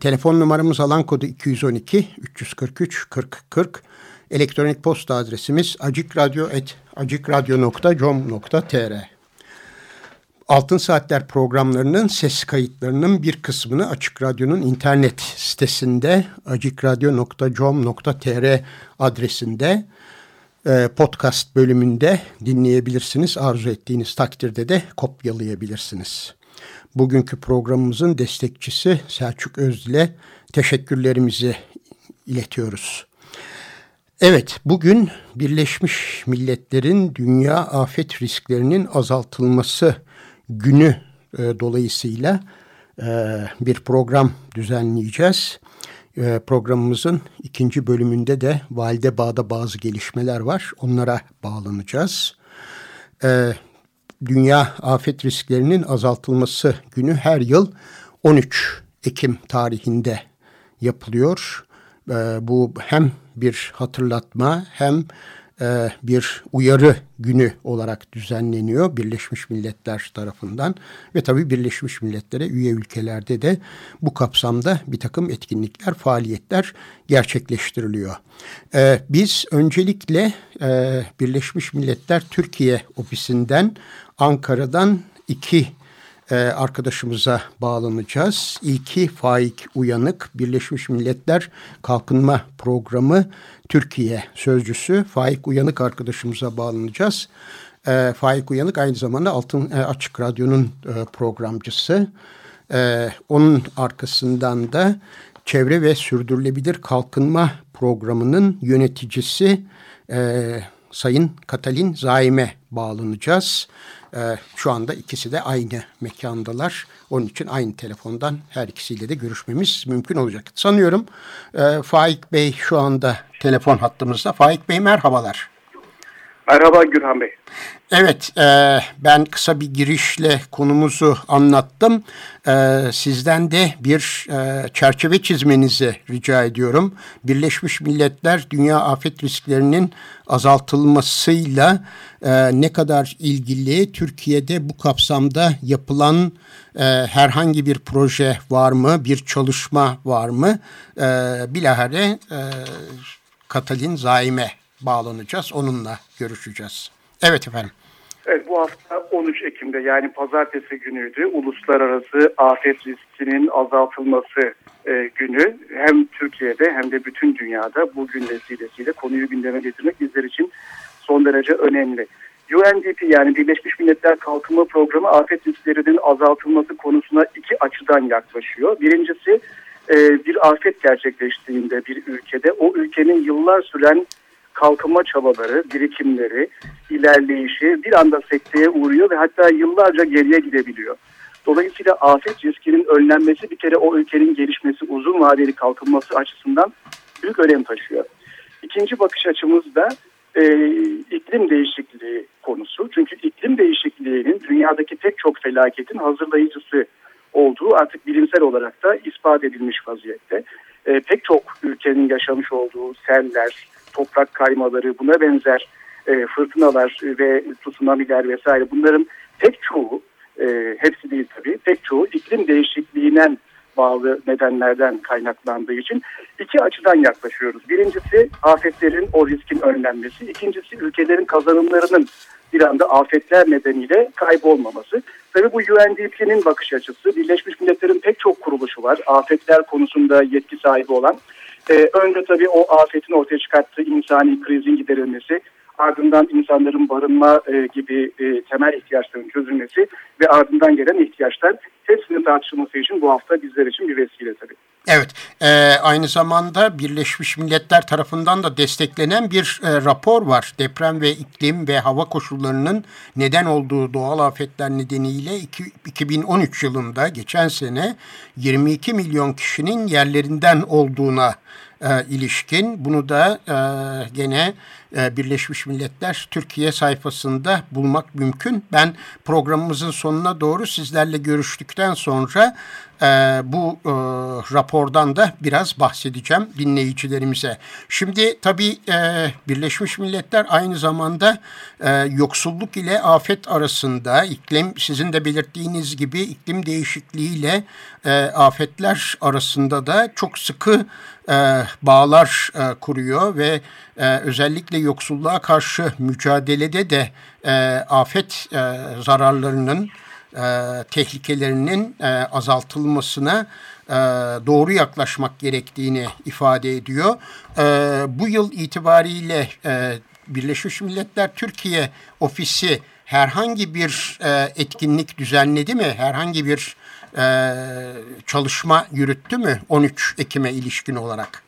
Telefon numaramız alan kodu 212 343 40 40. Elektronik posta adresimiz acikradyo.com.tr Altın Saatler programlarının ses kayıtlarının bir kısmını Açık Radyo'nun internet sitesinde acikradyo.com.tr adresinde e, podcast bölümünde dinleyebilirsiniz. Arzu ettiğiniz takdirde de kopyalayabilirsiniz. Bugünkü programımızın destekçisi Selçuk Özdil'e teşekkürlerimizi iletiyoruz. Evet, bugün Birleşmiş Milletler'in dünya afet risklerinin azaltılması günü e, dolayısıyla e, bir program düzenleyeceğiz. E, programımızın ikinci bölümünde de Valide Bağ'da bazı gelişmeler var. Onlara bağlanacağız. E, dünya afet risklerinin azaltılması günü her yıl 13 Ekim tarihinde yapılıyor. E, bu hem bir hatırlatma hem e, bir uyarı günü olarak düzenleniyor Birleşmiş Milletler tarafından ve tabii Birleşmiş Milletler'e üye ülkelerde de bu kapsamda bir takım etkinlikler, faaliyetler gerçekleştiriliyor. E, biz öncelikle e, Birleşmiş Milletler Türkiye ofisinden Ankara'dan iki e, arkadaşımıza bağlanacağız. İlki Faik Uyanık, Birleşmiş Milletler Kalkınma Programı Türkiye Sözcüsü. Faik Uyanık arkadaşımıza bağlanacağız. E, Faik Uyanık aynı zamanda Altın e, Açık Radyo'nun e, programcısı. E, onun arkasından da Çevre ve Sürdürülebilir Kalkınma Programı'nın yöneticisi e, Sayın Katalin Zaim'e bağlanacağız. Ee, şu anda ikisi de aynı mekandalar. Onun için aynı telefondan her ikisiyle de görüşmemiz mümkün olacak. Sanıyorum e, Faik Bey şu anda telefon hattımızda. Faik Bey merhabalar. Merhaba Gürhan Bey. Evet, e, ben kısa bir girişle konumuzu anlattım. E, sizden de bir e, çerçeve çizmenizi rica ediyorum. Birleşmiş Milletler Dünya Afet Risklerinin azaltılmasıyla e, ne kadar ilgili Türkiye'de bu kapsamda yapılan e, herhangi bir proje var mı, bir çalışma var mı? E, bilahare e, Katalin Zaime bağlanacağız, onunla görüşeceğiz. Evet efendim. Evet bu hafta 13 Ekim'de yani pazartesi günüydü. Uluslararası afet riskinin azaltılması e, günü. Hem Türkiye'de hem de bütün dünyada bu gün vesilesiyle konuyu gündeme getirmek bizler için son derece önemli. UNDP yani Birleşmiş Milletler Kalkınma Programı afet risklerinin azaltılması konusuna iki açıdan yaklaşıyor. Birincisi e, bir afet gerçekleştiğinde bir ülkede o ülkenin yıllar süren kalkınma çabaları, birikimleri, ilerleyişi bir anda sekteye uğruyor ve hatta yıllarca geriye gidebiliyor. Dolayısıyla afet riskinin önlenmesi bir kere o ülkenin gelişmesi, uzun vadeli kalkınması açısından büyük önem taşıyor. İkinci bakış açımız da e, iklim değişikliği konusu. Çünkü iklim değişikliğinin dünyadaki pek çok felaketin hazırlayıcısı olduğu artık bilimsel olarak da ispat edilmiş vaziyette. E, pek çok ülkenin yaşamış olduğu seller, toprak kaymaları, buna benzer e, fırtınalar ve tsunamiler vesaire bunların pek çoğu, e, hepsi değil tabii, pek çoğu iklim değişikliğinden bağlı nedenlerden kaynaklandığı için iki açıdan yaklaşıyoruz. Birincisi afetlerin o riskin önlenmesi, ikincisi ülkelerin kazanımlarının bir anda afetler nedeniyle kaybolmaması. Tabii bu UNDP'nin bakış açısı, Birleşmiş Milletler'in pek çok kuruluşu var. Afetler konusunda yetki sahibi olan ee, önce tabii o afetin ortaya çıkarttığı insani krizin giderilmesi, ardından insanların barınma e, gibi e, temel ihtiyaçların çözülmesi ve ardından gelen ihtiyaçlar hepsinin tartışılması için bu hafta bizler için bir vesile tabii. Evet, e, aynı zamanda Birleşmiş Milletler tarafından da desteklenen bir e, rapor var. Deprem ve iklim ve hava koşullarının neden olduğu doğal afetler nedeniyle iki, 2013 yılında geçen sene 22 milyon kişinin yerlerinden olduğuna e, ilişkin. Bunu da e, gene Birleşmiş Milletler Türkiye sayfasında bulmak mümkün. Ben programımızın sonuna doğru sizlerle görüştükten sonra e, bu e, rapordan da biraz bahsedeceğim dinleyicilerimize. Şimdi tabii e, Birleşmiş Milletler aynı zamanda e, yoksulluk ile afet arasında iklim sizin de belirttiğiniz gibi iklim değişikliğiyle e, afetler arasında da çok sıkı e, bağlar e, kuruyor ve e, özellikle yoksulluğa karşı mücadelede de e, afet e, zararlarının e, tehlikelerinin e, azaltılmasına e, doğru yaklaşmak gerektiğini ifade ediyor. E, bu yıl itibariyle e, Birleşmiş Milletler Türkiye ofisi herhangi bir e, etkinlik düzenledi mi? Herhangi bir e, çalışma yürüttü mü 13 Ekim'e ilişkin olarak?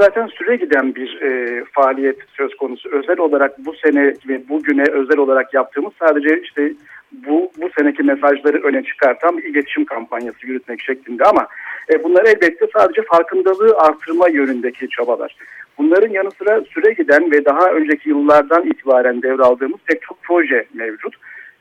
Zaten süre giden bir e, faaliyet söz konusu. Özel olarak bu sene ve bugüne özel olarak yaptığımız sadece işte bu bu seneki mesajları öne çıkartan bir iletişim kampanyası yürütmek şeklinde ama e, bunlar elbette sadece farkındalığı artırma yönündeki çabalar. Bunların yanı sıra süre giden ve daha önceki yıllardan itibaren devraldığımız pek çok proje mevcut.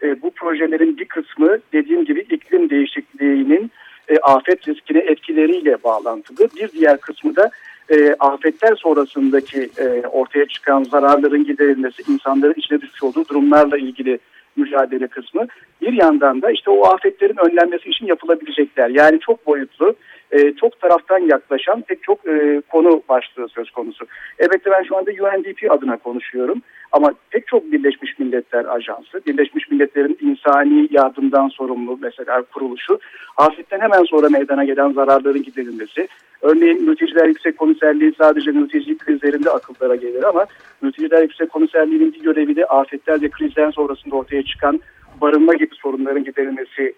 E, bu projelerin bir kısmı dediğim gibi iklim değişikliğinin e, afet riskine etkileriyle bağlantılı. Bir diğer kısmı da e, afetler sonrasındaki e, ortaya çıkan zararların giderilmesi, insanların içine düşmüş olduğu durumlarla ilgili mücadele kısmı. Bir yandan da işte o afetlerin önlenmesi için yapılabilecekler. Yani çok boyutlu, e, çok taraftan yaklaşan pek çok e, konu başlığı söz konusu. Evet ben şu anda UNDP adına konuşuyorum. Ama pek çok Birleşmiş Milletler Ajansı, Birleşmiş Milletler'in insani yardımdan sorumlu mesela kuruluşu, afetten hemen sonra meydana gelen zararların giderilmesi, örneğin Mülteciler Yüksek Komiserliği sadece mülteci krizlerinde akıllara gelir ama Mülteciler Yüksek Komiserliği'nin bir görevi de afetler ve krizler sonrasında ortaya çıkan barınma gibi sorunların giderilmesi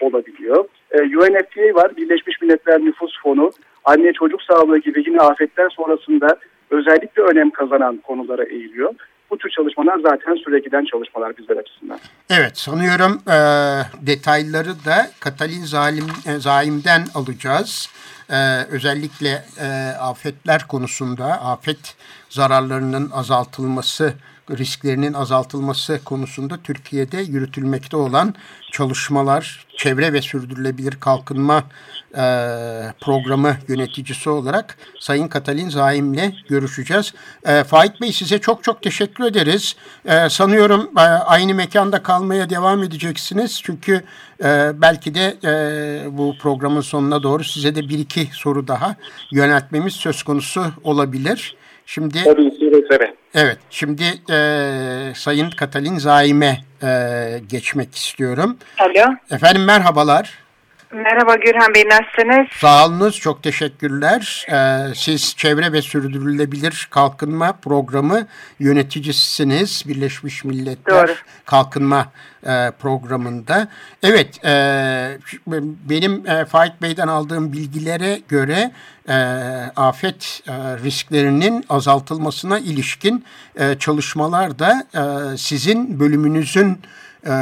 olabiliyor. Ee, UNFPA var, Birleşmiş Milletler Nüfus Fonu, anne çocuk sağlığı gibi yine afetler sonrasında özellikle önem kazanan konulara eğiliyor. Bu tür çalışmalar zaten süre giden çalışmalar bizler açısından. Evet sanıyorum e, detayları da Katalin Zalim, e, Zaim'den alacağız. E, özellikle e, afetler konusunda afet zararlarının azaltılması risklerinin azaltılması konusunda Türkiye'de yürütülmekte olan çalışmalar, çevre ve sürdürülebilir kalkınma e, programı yöneticisi olarak Sayın Katalin Zaim'le görüşeceğiz. E, Faik Bey size çok çok teşekkür ederiz. E, sanıyorum e, aynı mekanda kalmaya devam edeceksiniz. Çünkü e, belki de e, bu programın sonuna doğru size de bir iki soru daha yöneltmemiz söz konusu olabilir. Şimdi Tabii seve Evet, şimdi e, Sayın Katalin Zaim'e e, geçmek istiyorum. Alo. Efendim merhabalar. Merhaba Gürhan Bey, nasılsınız? Sağolunuz, çok teşekkürler. Ee, siz Çevre ve Sürdürülebilir Kalkınma Programı yöneticisiniz. Birleşmiş Milletler Doğru. Kalkınma e, programında. Evet, e, benim e, Faik Bey'den aldığım bilgilere göre e, afet e, risklerinin azaltılmasına ilişkin e, çalışmalar da e, sizin bölümünüzün e,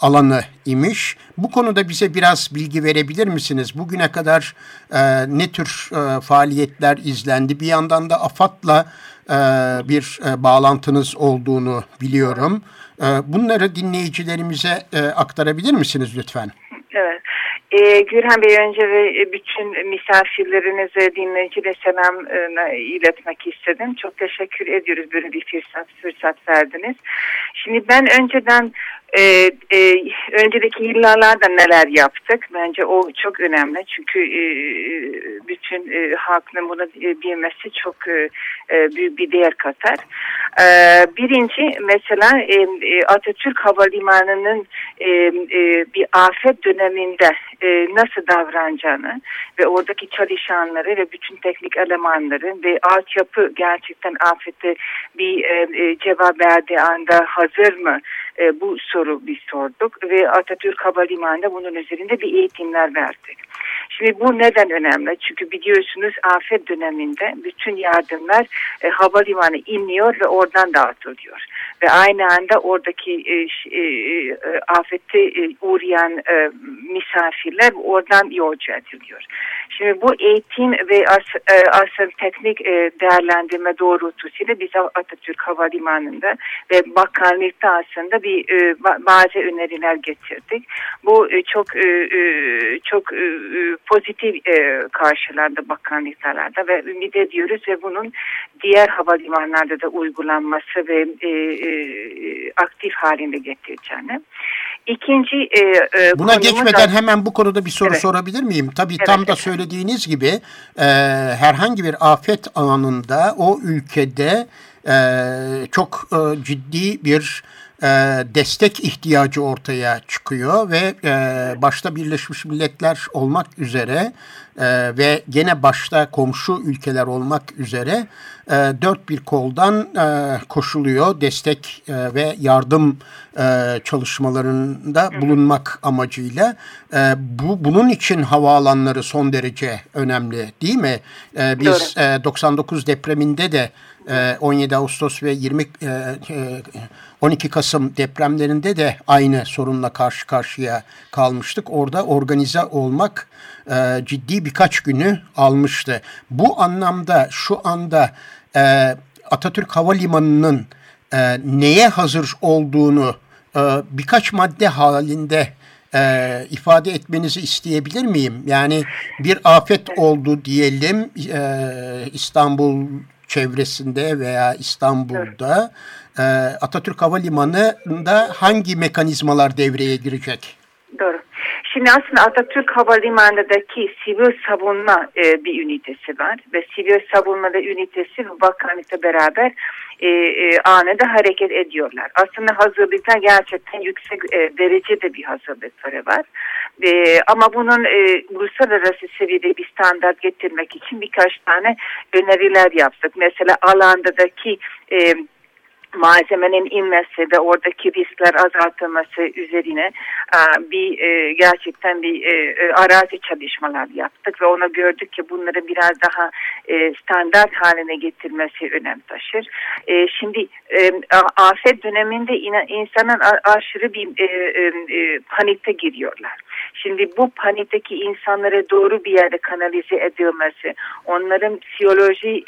alanı imiş. Bu konuda bize biraz bilgi verebilir misiniz? Bugüne kadar e, ne tür e, faaliyetler izlendi? Bir yandan da AFAD'la e, bir e, bağlantınız olduğunu biliyorum. E, bunları dinleyicilerimize e, aktarabilir misiniz lütfen? Evet. E, Gürhan Bey önce ve bütün misafirlerinize dinleyicilere selam e, iletmek istedim. Çok teşekkür ediyoruz böyle bir fırsat, fırsat verdiniz. Şimdi ben önceden e, e, önceki yıllarda neler yaptık? Bence o çok önemli. Çünkü e, bütün e, halkın bunu e, bilmesi çok e, e, büyük bir değer katar. E, birinci mesela e, e Atatürk Havalimanı'nın e, e, bir afet döneminde e, nasıl davranacağını ve oradaki çalışanları ve bütün teknik elemanları ve altyapı gerçekten afete bir e, e, cevap verdiği anda hazır mı e, bu soru biz sorduk ve Atatürk Havalimanı'nda bunun üzerinde bir eğitimler verdik. Şimdi bu neden önemli? Çünkü biliyorsunuz afet döneminde bütün yardımlar e, havalimanı iniyor ve oradan dağıtılıyor. Ve aynı anda oradaki e, e, e, afette e, uğrayan e, misafirler oradan yolcu ediliyor. Şimdi bu eğitim ve as, e, asıl teknik e, değerlendirme doğrultusuyla biz Atatürk Havalimanı'nda ve bakanlıkta aslında bir e, bazı öneriler getirdik. Bu e, çok e, e çok e, pozitif e, karşılandı bakanlıklarda ve ümit ediyoruz ve bunun diğer havalimanlarda da uygulanması ve e, e, aktif halinde getireceğini. İkinci e, e, Buna geçmeden da, hemen bu konuda bir soru evet. sorabilir miyim? Tabii evet, tam da söylediğiniz gibi e, herhangi bir afet anında o ülkede e, çok e, ciddi bir e, destek ihtiyacı ortaya çıkıyor ve e, başta Birleşmiş Milletler olmak üzere e, ve gene başta komşu ülkeler olmak üzere e, dört bir koldan e, koşuluyor destek e, ve yardım e, çalışmalarında bulunmak amacıyla. E, bu Bunun için havaalanları son derece önemli değil mi? E, biz e, 99 depreminde de 17 ee, Ağustos ve 20 12 e, Kasım depremlerinde de aynı sorunla karşı karşıya kalmıştık. Orada organize olmak e, ciddi birkaç günü almıştı. Bu anlamda şu anda e, Atatürk Havalimanı'nın neye hazır olduğunu birkaç madde halinde e, ifade etmenizi isteyebilir miyim? Yani bir afet oldu diyelim e, İstanbul çevresinde veya İstanbul'da e, Atatürk Havalimanı'nda hangi mekanizmalar devreye girecek? Doğru. Şimdi aslında Atatürk Havalimanı'ndaki sivil savunma e, bir ünitesi var ve sivil savunma ünitesi bakanlıkla beraber e, e, anında hareket ediyorlar. Aslında hazırlıklar gerçekten yüksek e, derecede bir hazırlıkları var. E, ama bunun e, uluslararası seviyede bir standart getirmek için birkaç tane öneriler yaptık. Mesela alandaki e, malzemenin inmesi ve oradaki riskler azaltılması üzerine e, bir e, gerçekten bir e, arazi çalışmalar yaptık ve ona gördük ki bunları biraz daha standart haline getirmesi önem taşır. Şimdi afet döneminde insanın aşırı bir panikte giriyorlar. Şimdi bu panikteki insanlara doğru bir yerde kanalize edilmesi, onların psikoloji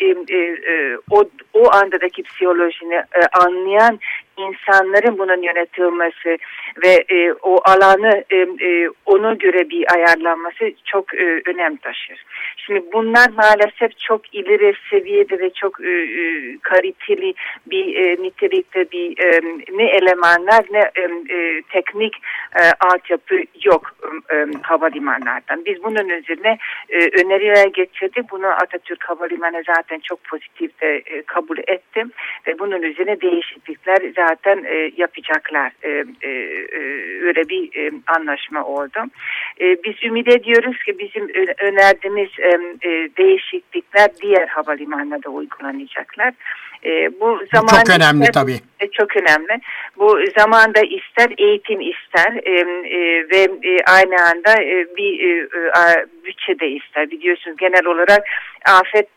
o, o andaki psikolojini anlayan insanların bunun yönetilmesi ve e, o alanı e, e, ona göre bir ayarlanması çok e, önem taşır. Şimdi bunlar maalesef çok ileri seviyede ve çok e, e, kaliteli bir e, nitelikte bir e, ne elemanlar ne e, e, teknik e, altyapı yok e, havalimanlardan. Biz bunun üzerine e, öneriler getirdik. Bunu Atatürk Havalimanı zaten çok pozitif de e, kabul ettim ve bunun üzerine değişiklikler zaten zaten e, yapacaklar. E, e, e, öyle bir e, anlaşma oldu. E, biz ümit ediyoruz ki bizim önerdiğimiz e, e, değişiklikler diğer havalimanına da uygulanacaklar. E, bu zaman çok önemli ister, tabii. E, çok önemli. Bu zamanda ister eğitim ister e, e, ve e, aynı anda e, bir e, e, bütçe de ister. Biliyorsunuz genel olarak afet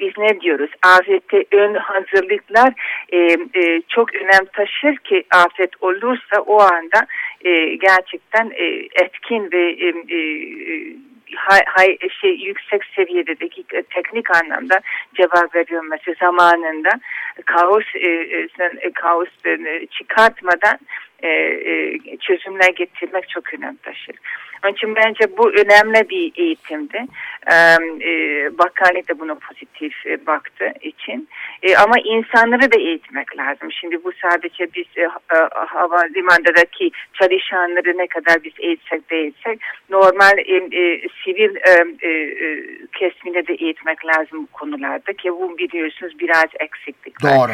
biz ne diyoruz? Afette ön hazırlıklar e, e, çok önem taşır ki afet olursa o anda e, gerçekten e, etkin ve e, e, hay, hay, şey yüksek seviyedeki teknik anlamda cevap verilmesi zamanında kaos e, e, kaos e, çıkartmadan e, e, çözümler getirmek çok önem taşır. Onun için bence bu önemli bir eğitimdi. E, bakanlık da buna pozitif e, baktı için. E, ama insanları da eğitmek lazım. Şimdi bu sadece biz e, havalimanındaki çalışanları ne kadar biz eğitsek değilsek normal e, e, sivil e, e, kesmine de eğitmek lazım bu konularda ki bu biliyorsunuz biraz eksiklik var. Doğru.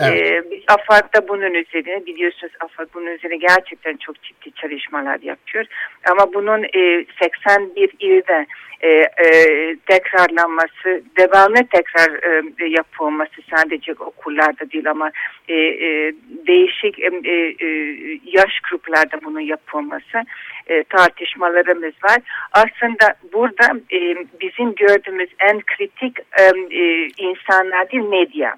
Evet. Ee, biz AFAD'da bunun üzerine biliyorsunuz AFAD bunun üzerine gerçekten çok ciddi çalışmalar yapıyor. Ama bunun e, 81 ilde e, e, tekrarlanması, devamlı tekrar e, yapılması sadece okullarda değil ama e, e, değişik e, e, yaş gruplarda bunun yapılması e, tartışmalarımız var. Aslında burada e, bizim gördüğümüz en kritik e, e, insanlar değil medya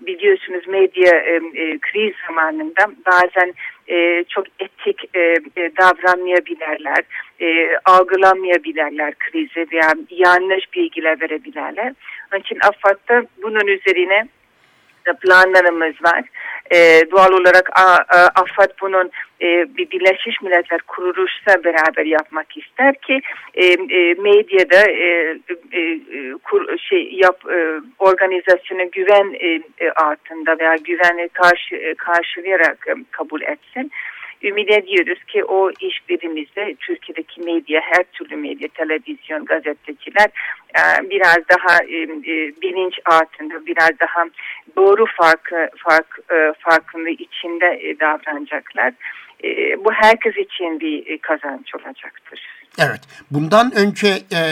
biliyorsunuz medya e, e, kriz zamanında bazen e, çok etik e, e, davranmayabilirler, e, algılamayabilirler krizi veya yanlış bilgiler verebilirler. Onun için AFAD'da bunun üzerine planlarımız var. E, doğal olarak a, a, AFAD bunun e, bir Birleşmiş Milletler kuruluşla beraber yapmak ister ki e, e, medyada e, e, kur, şey yap e, organizasyonu güven e, e altında veya güvenli karşı, e, karşılayarak e, kabul etsin ümit ediyoruz ki o işbirimizde Türkiye'deki medya, her türlü medya, televizyon, gazeteciler e, biraz daha e, e, bilinç altında, biraz daha doğru fark, fark farkında içinde davranacaklar. Bu herkes için bir kazanç olacaktır. Evet, bundan önce e,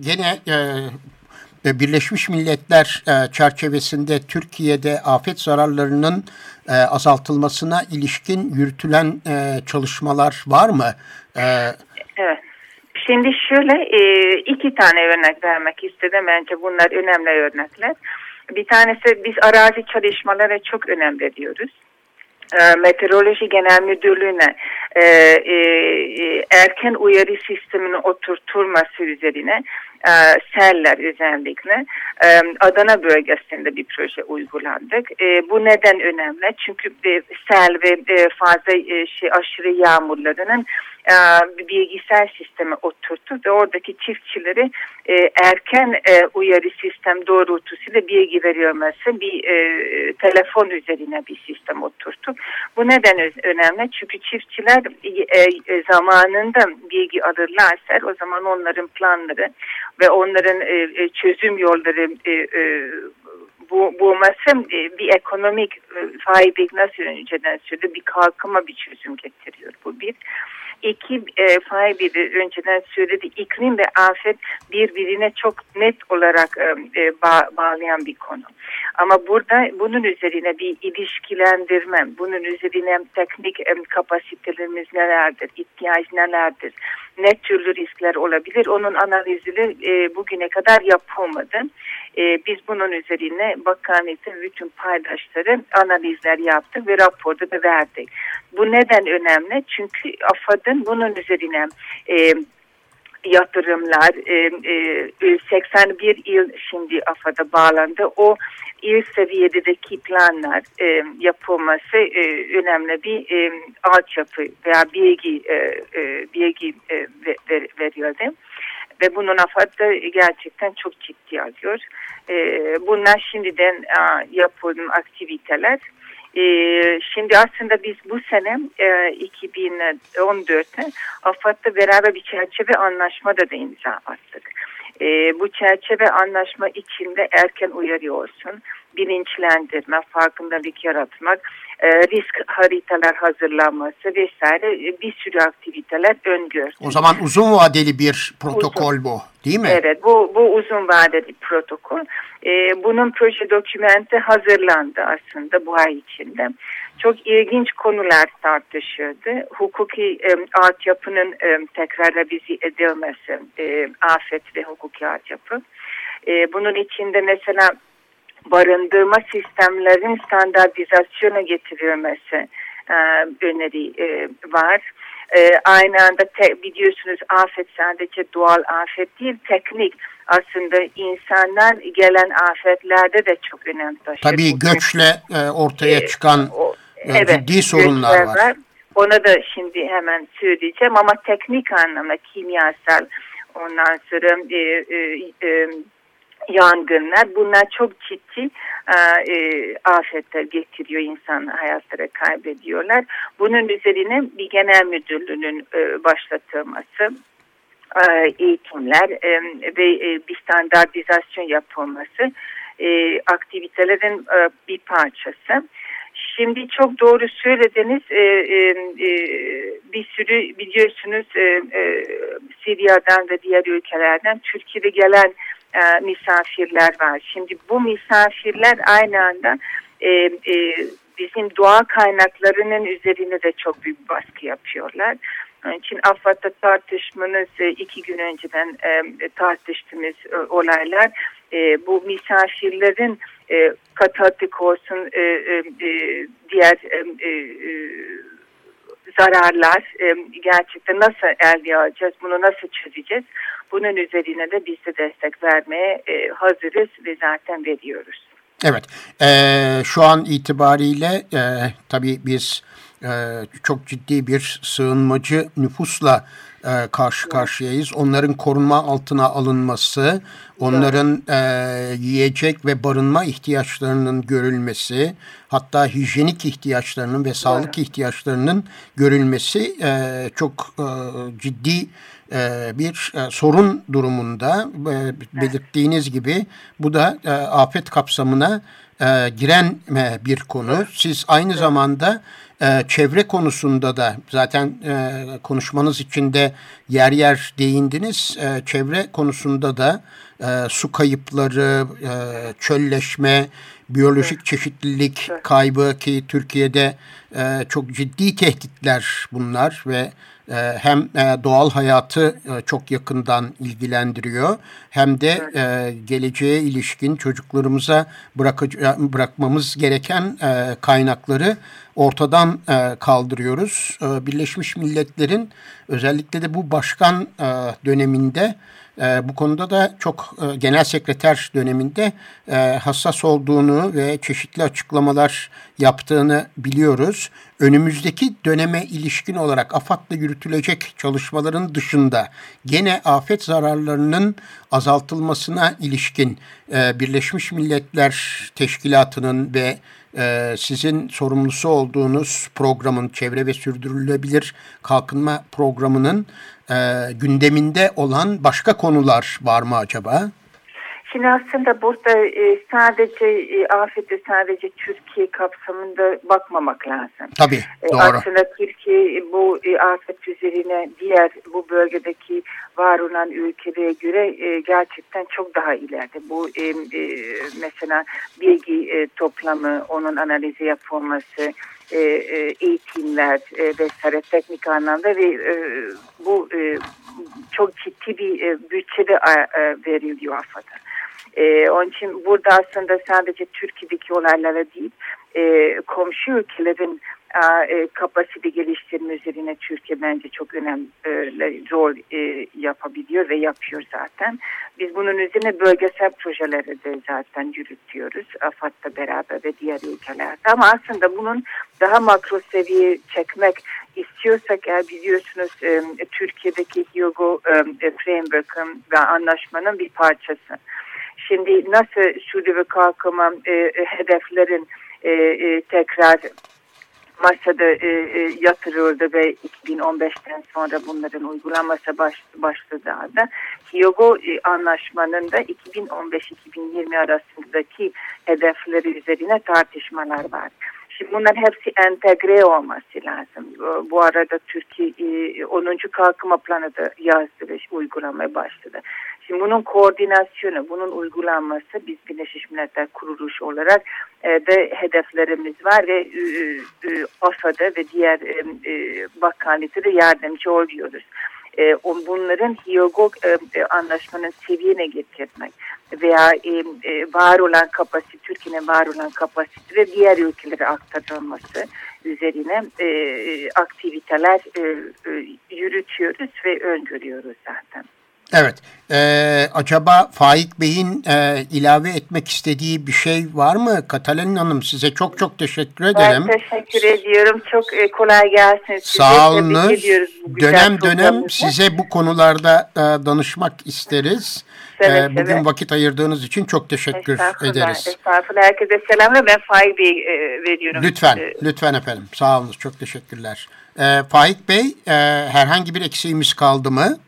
gene e, Birleşmiş Milletler çerçevesinde Türkiye'de afet zararlarının e, azaltılmasına ilişkin yürütülen e, çalışmalar var mı? Evet. Şimdi şöyle iki tane örnek vermek istedim. Bence bunlar önemli örnekler. Bir tanesi biz arazi çalışmalara çok önem veriyoruz. Meteoroloji Genel Müdürlüğü'ne e, e, erken uyarı sistemini oturtulması üzerine e, seller özellikle e, Adana bölgesinde bir proje uygulandık. E, bu neden önemli? Çünkü sel ve e, fazla şey, aşırı yağmurlarının e, bir bilgisayar sistemi oturttuk ve oradaki çiftçileri e, erken e, uyarı sistem doğrultusuyla bilgi veriyorması bir e, telefon üzerine bir sistem oturttuk. Bu neden önemli? Çünkü çiftçiler e, e, zamanında bilgi alırlarsa o zaman onların planları ve onların e, e, çözüm yolları e, e, bu, bulması e, bir ekonomik e, nasıl önceden söyledi bir kalkıma bir çözüm getiriyor bu bir. İki e, Fahibi önceden söyledi iklim ve afet birbirine çok net olarak e, e, bağ, bağlayan bir konu. Ama burada bunun üzerine bir ilişkilendirme, bunun üzerine teknik e, kapasitelerimiz nelerdir, ihtiyaç nelerdir, ne türlü riskler olabilir onun analizini e, bugüne kadar yapılmadı. E, biz bunun üzerine bakanlıkta bütün paydaşları analizler yaptık ve raporda da verdik. Bu neden önemli? Çünkü AFAD'ın bunun üzerine e, yatırımlar e, e, 81 yıl şimdi AFAD'a bağlandı. O il seviyedeki planlar e, yapılması e, önemli bir e, altyapı veya bilgi e, e, bilgi e, ver, veriyordu. Ve bunun AFAD gerçekten çok ciddi alıyor. E, bunlar şimdiden e, yapılan aktiviteler. Ee, şimdi aslında biz bu sene e, 2014'te AFAD'da beraber bir çerçeve anlaşmada da imza attık. E, bu çerçeve anlaşma içinde erken uyarı olsun, bilinçlendirme, farkındalık yaratmak, e, risk haritalar hazırlanması vesaire e, bir sürü aktiviteler öngör. O zaman uzun vadeli bir protokol uzun. bu değil mi? Evet bu, bu uzun vadeli protokol. E, bunun proje dokümenti hazırlandı aslında bu ay içinde. Çok ilginç konular tartışıldı. Hukuki e, altyapının e, tekrar revize edilmesi, e, afet ve hukuki altyapı. E, bunun içinde mesela barındırma sistemlerin standartizasyona getirilmesi e, öneri e, var. E, aynı anda te, biliyorsunuz afet sadece doğal afet değil teknik aslında insanlar gelen afetlerde de çok önem taşıyor. Tabii göçle e, ortaya çıkan e, o, e, evet, ciddi sorunlar var. var. Ona da şimdi hemen söyleyeceğim ama teknik anlamda kimyasal ondan sonra e, e, e, yangınlar bunlar çok ciddi e, e, afetler getiriyor insan hayatları kaybediyorlar. Bunun üzerine bir genel müdürlüğünün e, başlatılması e, eğitimler e, ve e, bir standartizasyon yapılması e, aktivitelerin e, bir parçası. Şimdi çok doğru söylediniz. E, e, e, bir sürü biliyorsunuz e, e, Sirya'dan ve diğer ülkelerden Türkiye'de gelen e, misafirler var. Şimdi bu misafirler aynı anda e, e, bizim doğa kaynaklarının üzerine de çok büyük baskı yapıyorlar. Onun için AFAD'da tartışmanız e, iki gün önceden e, tartıştığımız e, olaylar e, bu misafirlerin e, katatik olsun e, e, e, diğer e, e, zararlar e, gerçekten nasıl elde alacağız, bunu nasıl çözeceğiz? Bunun üzerine de biz de destek vermeye e, hazırız ve zaten veriyoruz. Evet, e, şu an itibariyle e, tabii biz e, çok ciddi bir sığınmacı nüfusla e, karşı karşıyayız. Onların korunma altına alınması, onların e, yiyecek ve barınma ihtiyaçlarının görülmesi, hatta hijyenik ihtiyaçlarının ve sağlık ihtiyaçlarının görülmesi e, çok e, ciddi e, bir e, sorun durumunda. E, belirttiğiniz gibi bu da e, afet kapsamına e, giren e, bir konu. Siz aynı zamanda e, çevre konusunda da zaten e, konuşmanız içinde yer yer değindiniz. E, çevre konusunda da e, su kayıpları, e, çölleşme, biyolojik çeşitlilik kaybı ki Türkiye'de e, çok ciddi tehditler bunlar ve hem e, doğal hayatı e, çok yakından ilgilendiriyor hem de e, geleceğe ilişkin çocuklarımıza bırakmamız gereken e, kaynakları ortadan e, kaldırıyoruz. E, Birleşmiş Milletler'in özellikle de bu başkan e, döneminde e, bu konuda da çok e, genel sekreter döneminde e, hassas olduğunu ve çeşitli açıklamalar yaptığını biliyoruz. Önümüzdeki döneme ilişkin olarak AFAD'la yürütülecek çalışmaların dışında gene afet zararlarının azaltılmasına ilişkin e, Birleşmiş Milletler Teşkilatı'nın ve e, sizin sorumlusu olduğunuz programın çevre ve sürdürülebilir kalkınma programının e, gündeminde olan başka konular var mı acaba? Şimdi aslında burada e, sadece e, afete sadece Türkiye kapsamında bakmamak lazım. Tabii e, doğru. Aslında Türkiye bu afet üzerine diğer bu bölgedeki var olan ülkelere göre gerçekten çok daha ileride. Bu mesela bilgi toplamı, onun analizi yapılması, eğitimler vesaire teknik anlamda ve bu çok ciddi bir bütçede veriliyor AFAD'a. E, onun için burada aslında sadece Türkiye'deki olaylara değil, e, komşu ülkelerin e, kapasite geliştirme üzerine Türkiye bence çok önemli e, rol e, yapabiliyor ve yapıyor zaten. Biz bunun üzerine bölgesel projeleri de zaten yürütüyoruz. AFAD'la beraber ve diğer ülkelerde. Ama aslında bunun daha makro seviye çekmek istiyorsak eğer biliyorsunuz Türkiye'deki Hyogo e, Framework'ın ve anlaşmanın bir parçası. Şimdi nasıl sürdü ve kalkınma hedeflerin e, tekrar masada e, e, yatırıldı ve 2015'ten sonra bunların uygulanması baş, başladığında Hyogo e, anlaşmanın da 2015-2020 arasındaki hedefleri üzerine tartışmalar var. Şimdi bunların hepsi entegre olması lazım. Bu arada Türkiye 10. kalkınma planı da yazdı ve uygulamaya başladı. Şimdi bunun koordinasyonu, bunun uygulanması biz Birleşmiş Milletler Kuruluş olarak e, de hedeflerimiz var ve e, e, AFA'da ve diğer e, e, bakanlıkta da yardımcı oluyoruz. E, bunların Hiyogog e, anlaşmanın seviyene getirmek veya e, e, var olan kapasite, Türkiye'nin var olan kapasite ve diğer ülkelere aktarılması üzerine e, aktiviteler e, e, yürütüyoruz ve öngörüyoruz zaten. Evet. Ee, acaba Faik Bey'in e, ilave etmek istediği bir şey var mı? Katalin Hanım size çok çok teşekkür ederim. Ben teşekkür ediyorum. Çok e, kolay gelsin. Sağ olun. Dönem dönem size bu konularda e, danışmak isteriz. Seve, e, bugün seve. vakit ayırdığınız için çok teşekkür Estağfurullah, ederiz. Estağfurullah. Herkese selamlar. Ben Faik Bey e, veriyorum. Lütfen. E, lütfen efendim. Sağ olun. Çok teşekkürler. E, Faik Bey e, herhangi bir eksiğimiz kaldı mı?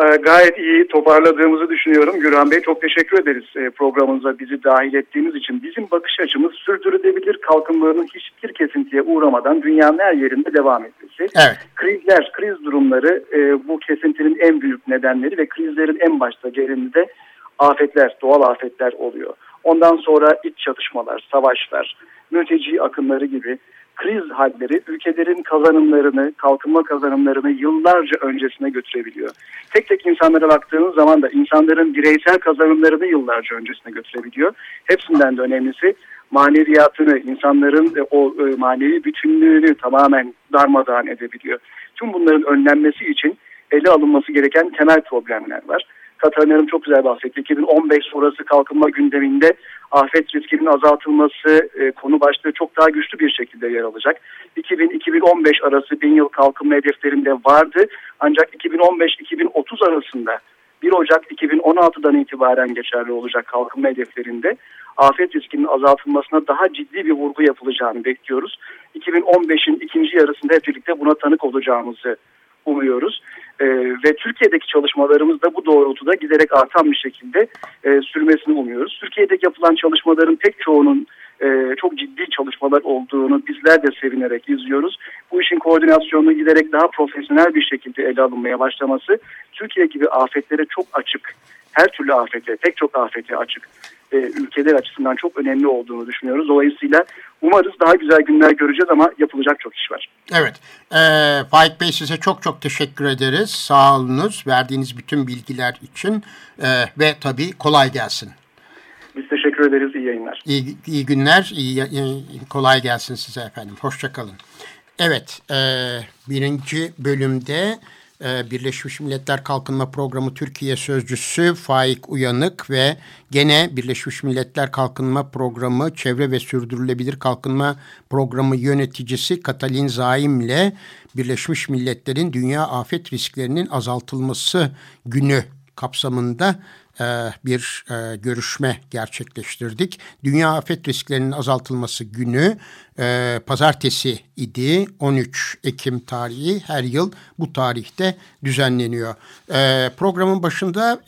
E, gayet iyi toparladığımızı düşünüyorum. Gürhan Bey çok teşekkür ederiz e, programımıza bizi dahil ettiğiniz için. Bizim bakış açımız sürdürülebilir kalkınmanın hiçbir kesintiye uğramadan dünyanın her yerinde devam etmesi. Evet. Krizler, kriz durumları e, bu kesintinin en büyük nedenleri ve krizlerin en başta gelinde afetler, doğal afetler oluyor. Ondan sonra iç çatışmalar, savaşlar, mülteci akımları gibi kriz halleri ülkelerin kazanımlarını, kalkınma kazanımlarını yıllarca öncesine götürebiliyor. Tek tek insanlara baktığınız zaman da insanların bireysel kazanımlarını yıllarca öncesine götürebiliyor. Hepsinden de önemlisi maneviyatını, insanların o e, manevi bütünlüğünü tamamen darmadağın edebiliyor. Tüm bunların önlenmesi için ele alınması gereken temel problemler var. Katarina Hanım çok güzel bahsetti. 2015 sonrası kalkınma gündeminde afet riskinin azaltılması e, konu başlığı çok daha güçlü bir şekilde yer alacak. 2000-2015 arası bin yıl kalkınma hedeflerinde vardı. Ancak 2015-2030 arasında 1 Ocak 2016'dan itibaren geçerli olacak kalkınma hedeflerinde afet riskinin azaltılmasına daha ciddi bir vurgu yapılacağını bekliyoruz. 2015'in ikinci yarısında hep birlikte buna tanık olacağımızı umuyoruz. E, ve Türkiye'deki çalışmalarımız da bu doğrultuda giderek artan bir şekilde e, sürmesini umuyoruz. Türkiye'deki yapılan çalışmaların pek çoğunun e, çok ciddi çalışmalar olduğunu bizler de sevinerek izliyoruz. Bu işin koordinasyonu giderek daha profesyonel bir şekilde ele alınmaya başlaması Türkiye gibi afetlere çok açık, her türlü afete, pek çok afete açık e, ülkeler açısından çok önemli olduğunu düşünüyoruz. Dolayısıyla umarız daha güzel günler göreceğiz ama yapılacak çok iş var. Evet. E, Faik Bey size çok çok teşekkür ederiz. Sağ olunuz verdiğiniz bütün bilgiler için e, ve tabii kolay gelsin. Teşekkür ederiz. İyi yayınlar. İyi, iyi günler. İyi, iyi, kolay gelsin size efendim. Hoşçakalın. Evet. E, birinci bölümde ee, Birleşmiş Milletler Kalkınma Programı Türkiye Sözcüsü Faik Uyanık ve gene Birleşmiş Milletler Kalkınma Programı Çevre ve Sürdürülebilir Kalkınma Programı yöneticisi Katalin Zaim ile Birleşmiş Milletler'in Dünya Afet Risklerinin Azaltılması Günü kapsamında e, bir e, görüşme gerçekleştirdik. Dünya Afet Risklerinin Azaltılması Günü e, pazartesi idi. 13 Ekim tarihi her yıl bu tarihte düzenleniyor. Programın başında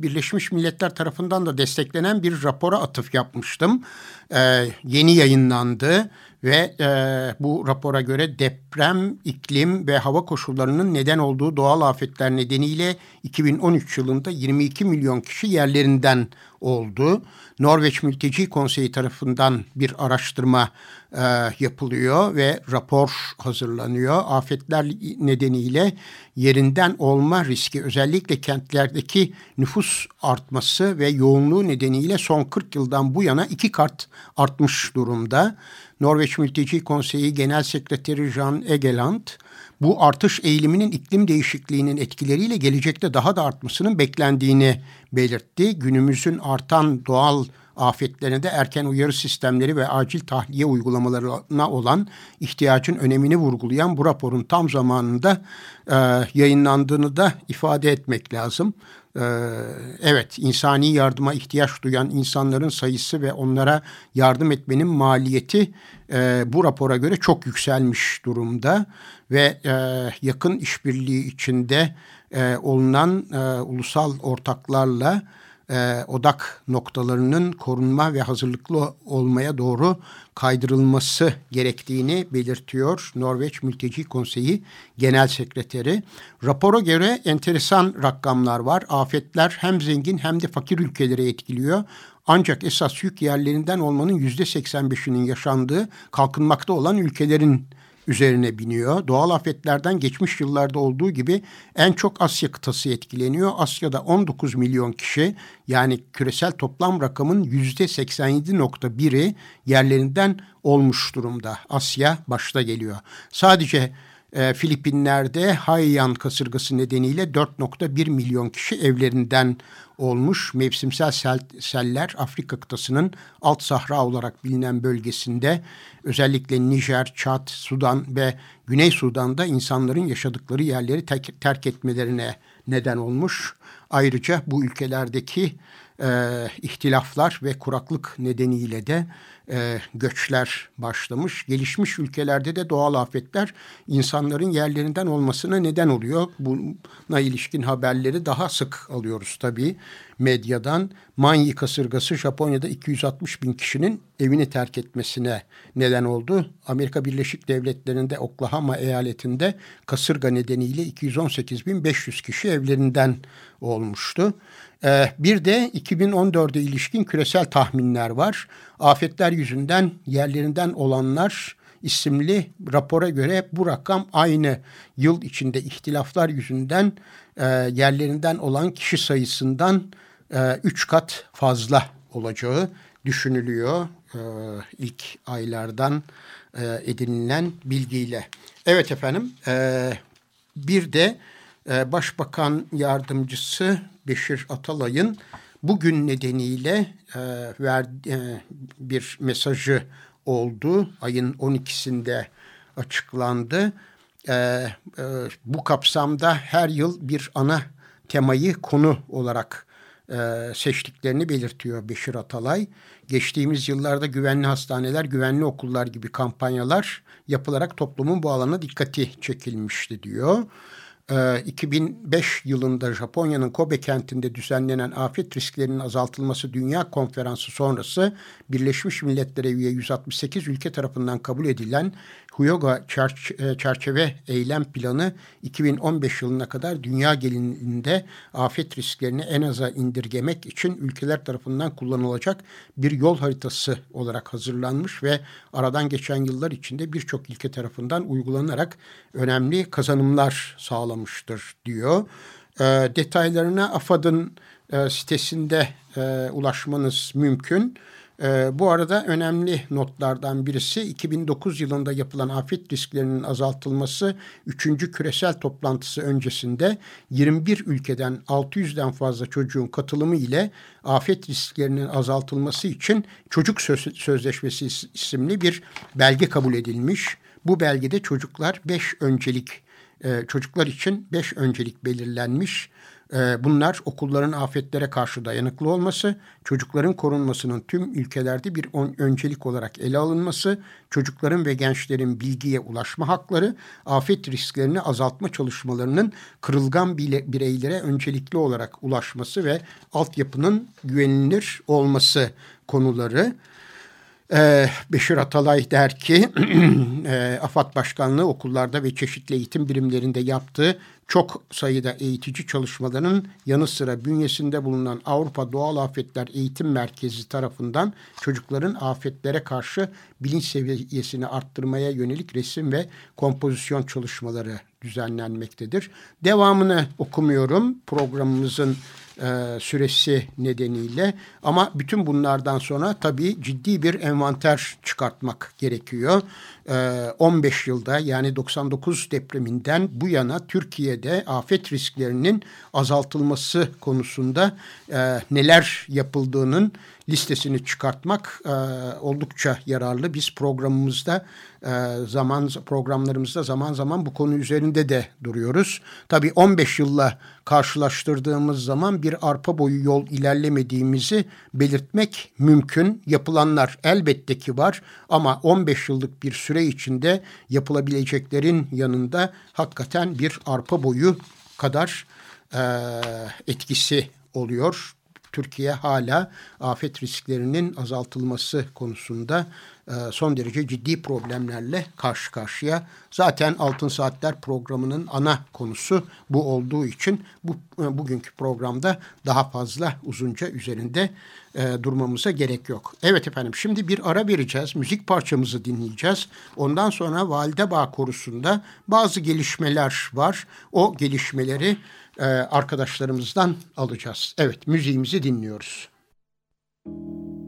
Birleşmiş Milletler tarafından da desteklenen bir rapora atıf yapmıştım. Yeni yayınlandı ve e, bu rapora göre deprem, iklim ve hava koşullarının neden olduğu doğal afetler nedeniyle 2013 yılında 22 milyon kişi yerlerinden oldu. Norveç Mülteci Konseyi tarafından bir araştırma e, yapılıyor ve rapor hazırlanıyor. Afetler nedeniyle yerinden olma riski özellikle kentlerdeki nüfus artması ve yoğunluğu nedeniyle son 40 yıldan bu yana iki kat artmış durumda. Norveç Mülteci Konseyi Genel Sekreteri Jan Egeland bu artış eğiliminin iklim değişikliğinin etkileriyle gelecekte daha da artmasının beklendiğini belirtti. Günümüzün artan doğal afetlerine de erken uyarı sistemleri ve acil tahliye uygulamalarına olan ihtiyacın önemini vurgulayan bu raporun tam zamanında e, yayınlandığını da ifade etmek lazım. E, evet, insani yardıma ihtiyaç duyan insanların sayısı ve onlara yardım etmenin maliyeti e, bu rapora göre çok yükselmiş durumda ve e, yakın işbirliği içinde e, olunan e, ulusal ortaklarla e, odak noktalarının korunma ve hazırlıklı olmaya doğru kaydırılması gerektiğini belirtiyor Norveç Mülteci Konseyi Genel Sekreteri. Rapora göre enteresan rakamlar var. Afetler hem zengin hem de fakir ülkeleri etkiliyor. Ancak esas yük yerlerinden olmanın yüzde 85'inin yaşandığı kalkınmakta olan ülkelerin üzerine biniyor. Doğal afetlerden geçmiş yıllarda olduğu gibi en çok Asya kıtası etkileniyor. Asya'da 19 milyon kişi yani küresel toplam rakamın yüzde 87.1'i yerlerinden olmuş durumda. Asya başta geliyor. Sadece e, Filipinler'de Haiyan kasırgası nedeniyle 4.1 milyon kişi evlerinden olmuş. Mevsimsel sel, seller Afrika kıtasının alt sahra olarak bilinen bölgesinde özellikle Nijer, Çad, Sudan ve Güney Sudan'da insanların yaşadıkları yerleri terk, terk etmelerine neden olmuş. Ayrıca bu ülkelerdeki e, ihtilaflar ve kuraklık nedeniyle de e, göçler başlamış. Gelişmiş ülkelerde de doğal afetler insanların yerlerinden olmasına neden oluyor. Buna ilişkin haberleri daha sık alıyoruz tabii medyadan. Manyi kasırgası Japonya'da 260 bin kişinin evini terk etmesine neden oldu. Amerika Birleşik Devletleri'nde Oklahoma eyaletinde kasırga nedeniyle 218 bin 500 kişi evlerinden olmuştu. Ee, bir de 2014'e ilişkin küresel tahminler var. Afetler yüzünden yerlerinden olanlar isimli rapora göre bu rakam aynı yıl içinde ihtilaflar yüzünden e, yerlerinden olan kişi sayısından e, üç kat fazla olacağı düşünülüyor ilk aylardan edinilen bilgiyle. Evet efendim bir de Başbakan Yardımcısı Beşir Atalay'ın bugün nedeniyle e, ver, e, bir mesajı oldu. Ayın 12'sinde açıklandı. E, e, bu kapsamda her yıl bir ana temayı konu olarak e, seçtiklerini belirtiyor Beşir Atalay. Geçtiğimiz yıllarda güvenli hastaneler, güvenli okullar gibi kampanyalar yapılarak toplumun bu alana dikkati çekilmişti diyor. 2005 ee, yılında Japonya'nın Kobe kentinde düzenlenen afet risklerinin azaltılması dünya konferansı sonrası Birleşmiş Milletler'e üye 168 ülke tarafından kabul edilen Huyoga e, çerçeve eylem planı 2015 yılına kadar dünya genelinde afet risklerini en aza indirgemek için ülkeler tarafından kullanılacak bir yol haritası olarak hazırlanmış ve aradan geçen yıllar içinde birçok ülke tarafından uygulanarak önemli kazanımlar sağlamıştır diyor. E, detaylarına AFAD'ın e, sitesinde e, ulaşmanız mümkün. Ee, bu arada önemli notlardan birisi 2009 yılında yapılan afet risklerinin azaltılması 3. küresel toplantısı öncesinde 21 ülkeden 600'den fazla çocuğun katılımı ile afet risklerinin azaltılması için Çocuk Sözleşmesi isimli bir belge kabul edilmiş. Bu belgede çocuklar 5 öncelik e, çocuklar için 5 öncelik belirlenmiş. Ee, bunlar okulların afetlere karşı dayanıklı olması, çocukların korunmasının tüm ülkelerde bir öncelik olarak ele alınması, çocukların ve gençlerin bilgiye ulaşma hakları, afet risklerini azaltma çalışmalarının kırılgan bireylere öncelikli olarak ulaşması ve altyapının güvenilir olması konuları. Ee, Beşir Atalay der ki e, AFAD Başkanlığı okullarda ve çeşitli eğitim birimlerinde yaptığı çok sayıda eğitici çalışmaların yanı sıra bünyesinde bulunan Avrupa Doğal Afetler Eğitim Merkezi tarafından çocukların afetlere karşı bilinç seviyesini arttırmaya yönelik resim ve kompozisyon çalışmaları düzenlenmektedir. Devamını okumuyorum programımızın e, süresi nedeniyle ama bütün bunlardan sonra tabii ciddi bir envanter çıkartmak gerekiyor. E, 15 yılda yani 99 depreminden bu yana Türkiye'de afet risklerinin azaltılması konusunda e, neler yapıldığının listesini çıkartmak e, oldukça yararlı. Biz programımızda e, zaman programlarımızda zaman zaman bu konu üzerinde de duruyoruz. Tabii 15 yılla karşılaştırdığımız zaman bir arpa boyu yol ilerlemediğimizi belirtmek mümkün. Yapılanlar elbette ki var ama 15 yıllık bir süre içinde yapılabileceklerin yanında hakikaten bir arpa boyu kadar e, etkisi oluyor. Türkiye hala afet risklerinin azaltılması konusunda e, son derece ciddi problemlerle karşı karşıya. Zaten Altın Saatler programının ana konusu bu olduğu için bu e, bugünkü programda daha fazla uzunca üzerinde e, durmamıza gerek yok. Evet efendim şimdi bir ara vereceğiz. Müzik parçamızı dinleyeceğiz. Ondan sonra Valide Bağ Korusu'nda bazı gelişmeler var. O gelişmeleri e, arkadaşlarımızdan alacağız. Evet müziğimizi dinliyoruz. Müzik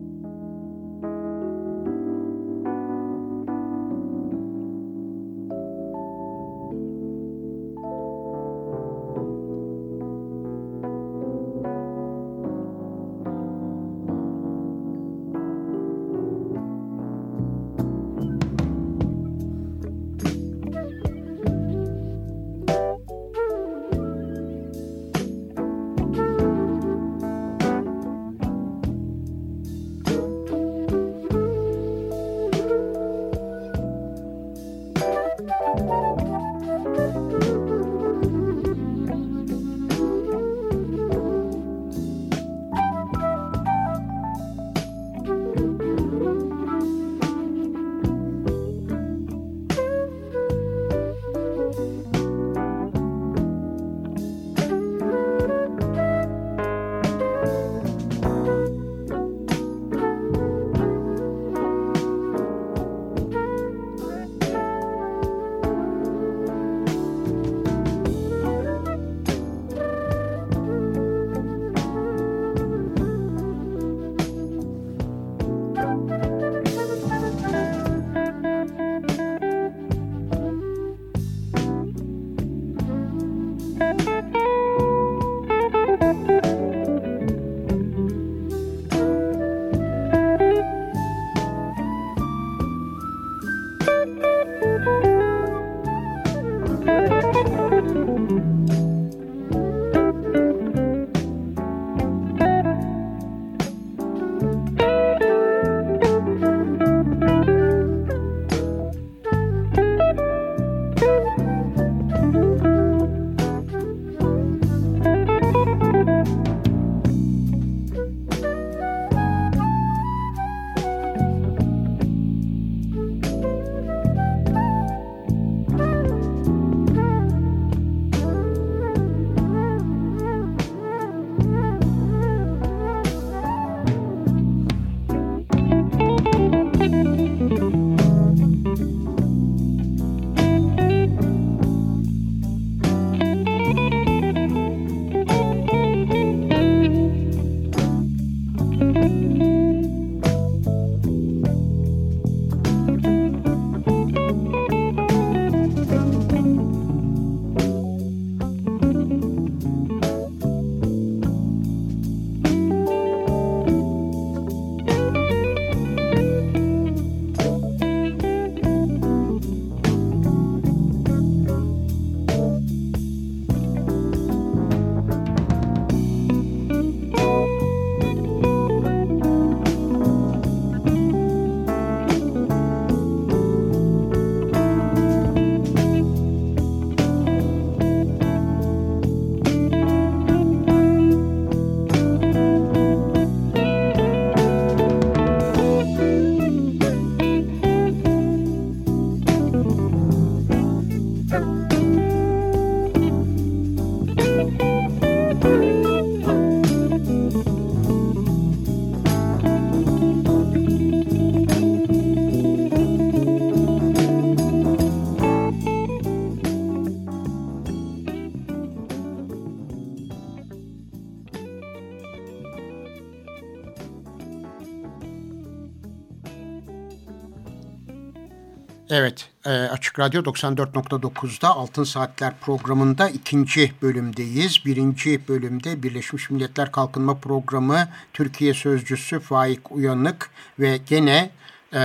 Evet, e, Açık Radyo 94.9'da Altın Saatler programında ikinci bölümdeyiz. Birinci bölümde Birleşmiş Milletler Kalkınma Programı Türkiye Sözcüsü Faik Uyanık ve gene e,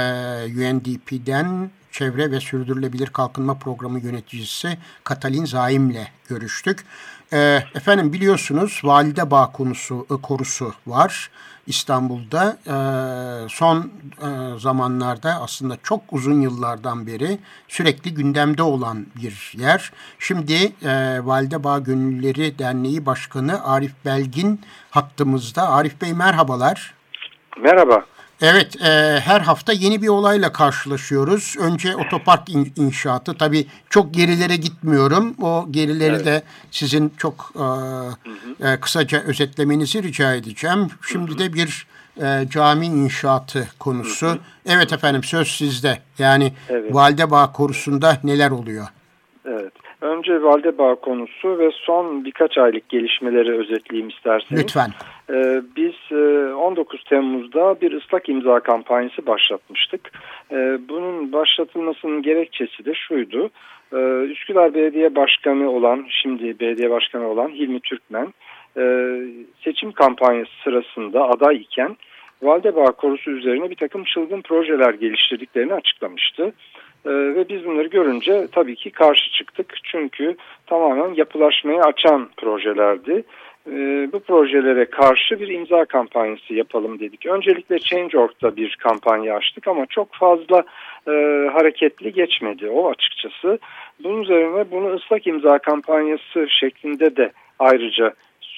UNDP'den Çevre ve Sürdürülebilir Kalkınma Programı yöneticisi Katalin Zaim'le görüştük. E, efendim biliyorsunuz Valide Bağ konusu, e, korusu var. İstanbul'da e, son e, zamanlarda aslında çok uzun yıllardan beri sürekli gündemde olan bir yer. Şimdi e, Valide Bağ Gönüllüleri Derneği Başkanı Arif Belgin hattımızda. Arif Bey merhabalar. Merhaba. Evet, e, her hafta yeni bir olayla karşılaşıyoruz. Önce otopark in, inşaatı. Tabii çok gerilere gitmiyorum. O gerileri evet. de sizin çok e, E, kısaca özetlemenizi rica edeceğim. Şimdi hı hı. de bir e, cami inşaatı konusu. Hı hı. Evet efendim söz sizde. Yani evet. Validebağ konusunda neler oluyor? Evet. Önce Valdebağ konusu ve son birkaç aylık gelişmeleri özetleyeyim isterseniz. Lütfen. Ee, biz 19 e, Temmuz'da bir ıslak imza kampanyası başlatmıştık. Ee, bunun başlatılmasının gerekçesi de şuydu. Ee, Üsküdar Belediye Başkanı olan, şimdi belediye başkanı olan Hilmi Türkmen e, seçim kampanyası sırasında aday iken Valdebağ korusu üzerine bir takım çılgın projeler geliştirdiklerini açıklamıştı. Ee, ve biz bunları görünce tabii ki karşı çıktık. Çünkü tamamen yapılaşmaya açan projelerdi. Ee, bu projelere karşı bir imza kampanyası yapalım dedik. Öncelikle Change.org'da bir kampanya açtık ama çok fazla e, hareketli geçmedi o açıkçası. Bunun üzerine bunu ıslak imza kampanyası şeklinde de ayrıca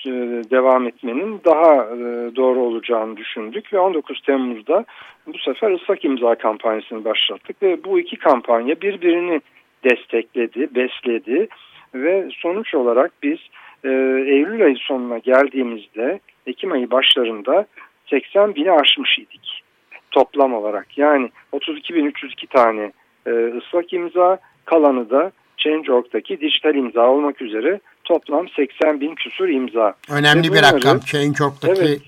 e, devam etmenin daha e, doğru olacağını düşündük ve 19 Temmuz'da bu sefer ıslak imza kampanyasını başlattık ve bu iki kampanya birbirini destekledi, besledi ve sonuç olarak biz e, Eylül ayı sonuna geldiğimizde Ekim ayı başlarında 80 bini aşmış idik toplam olarak. Yani 32.302 tane e, ıslak imza kalanı da Change.org'daki dijital imza olmak üzere toplam 80 bin küsur imza. Önemli bir rakam Change.org'daki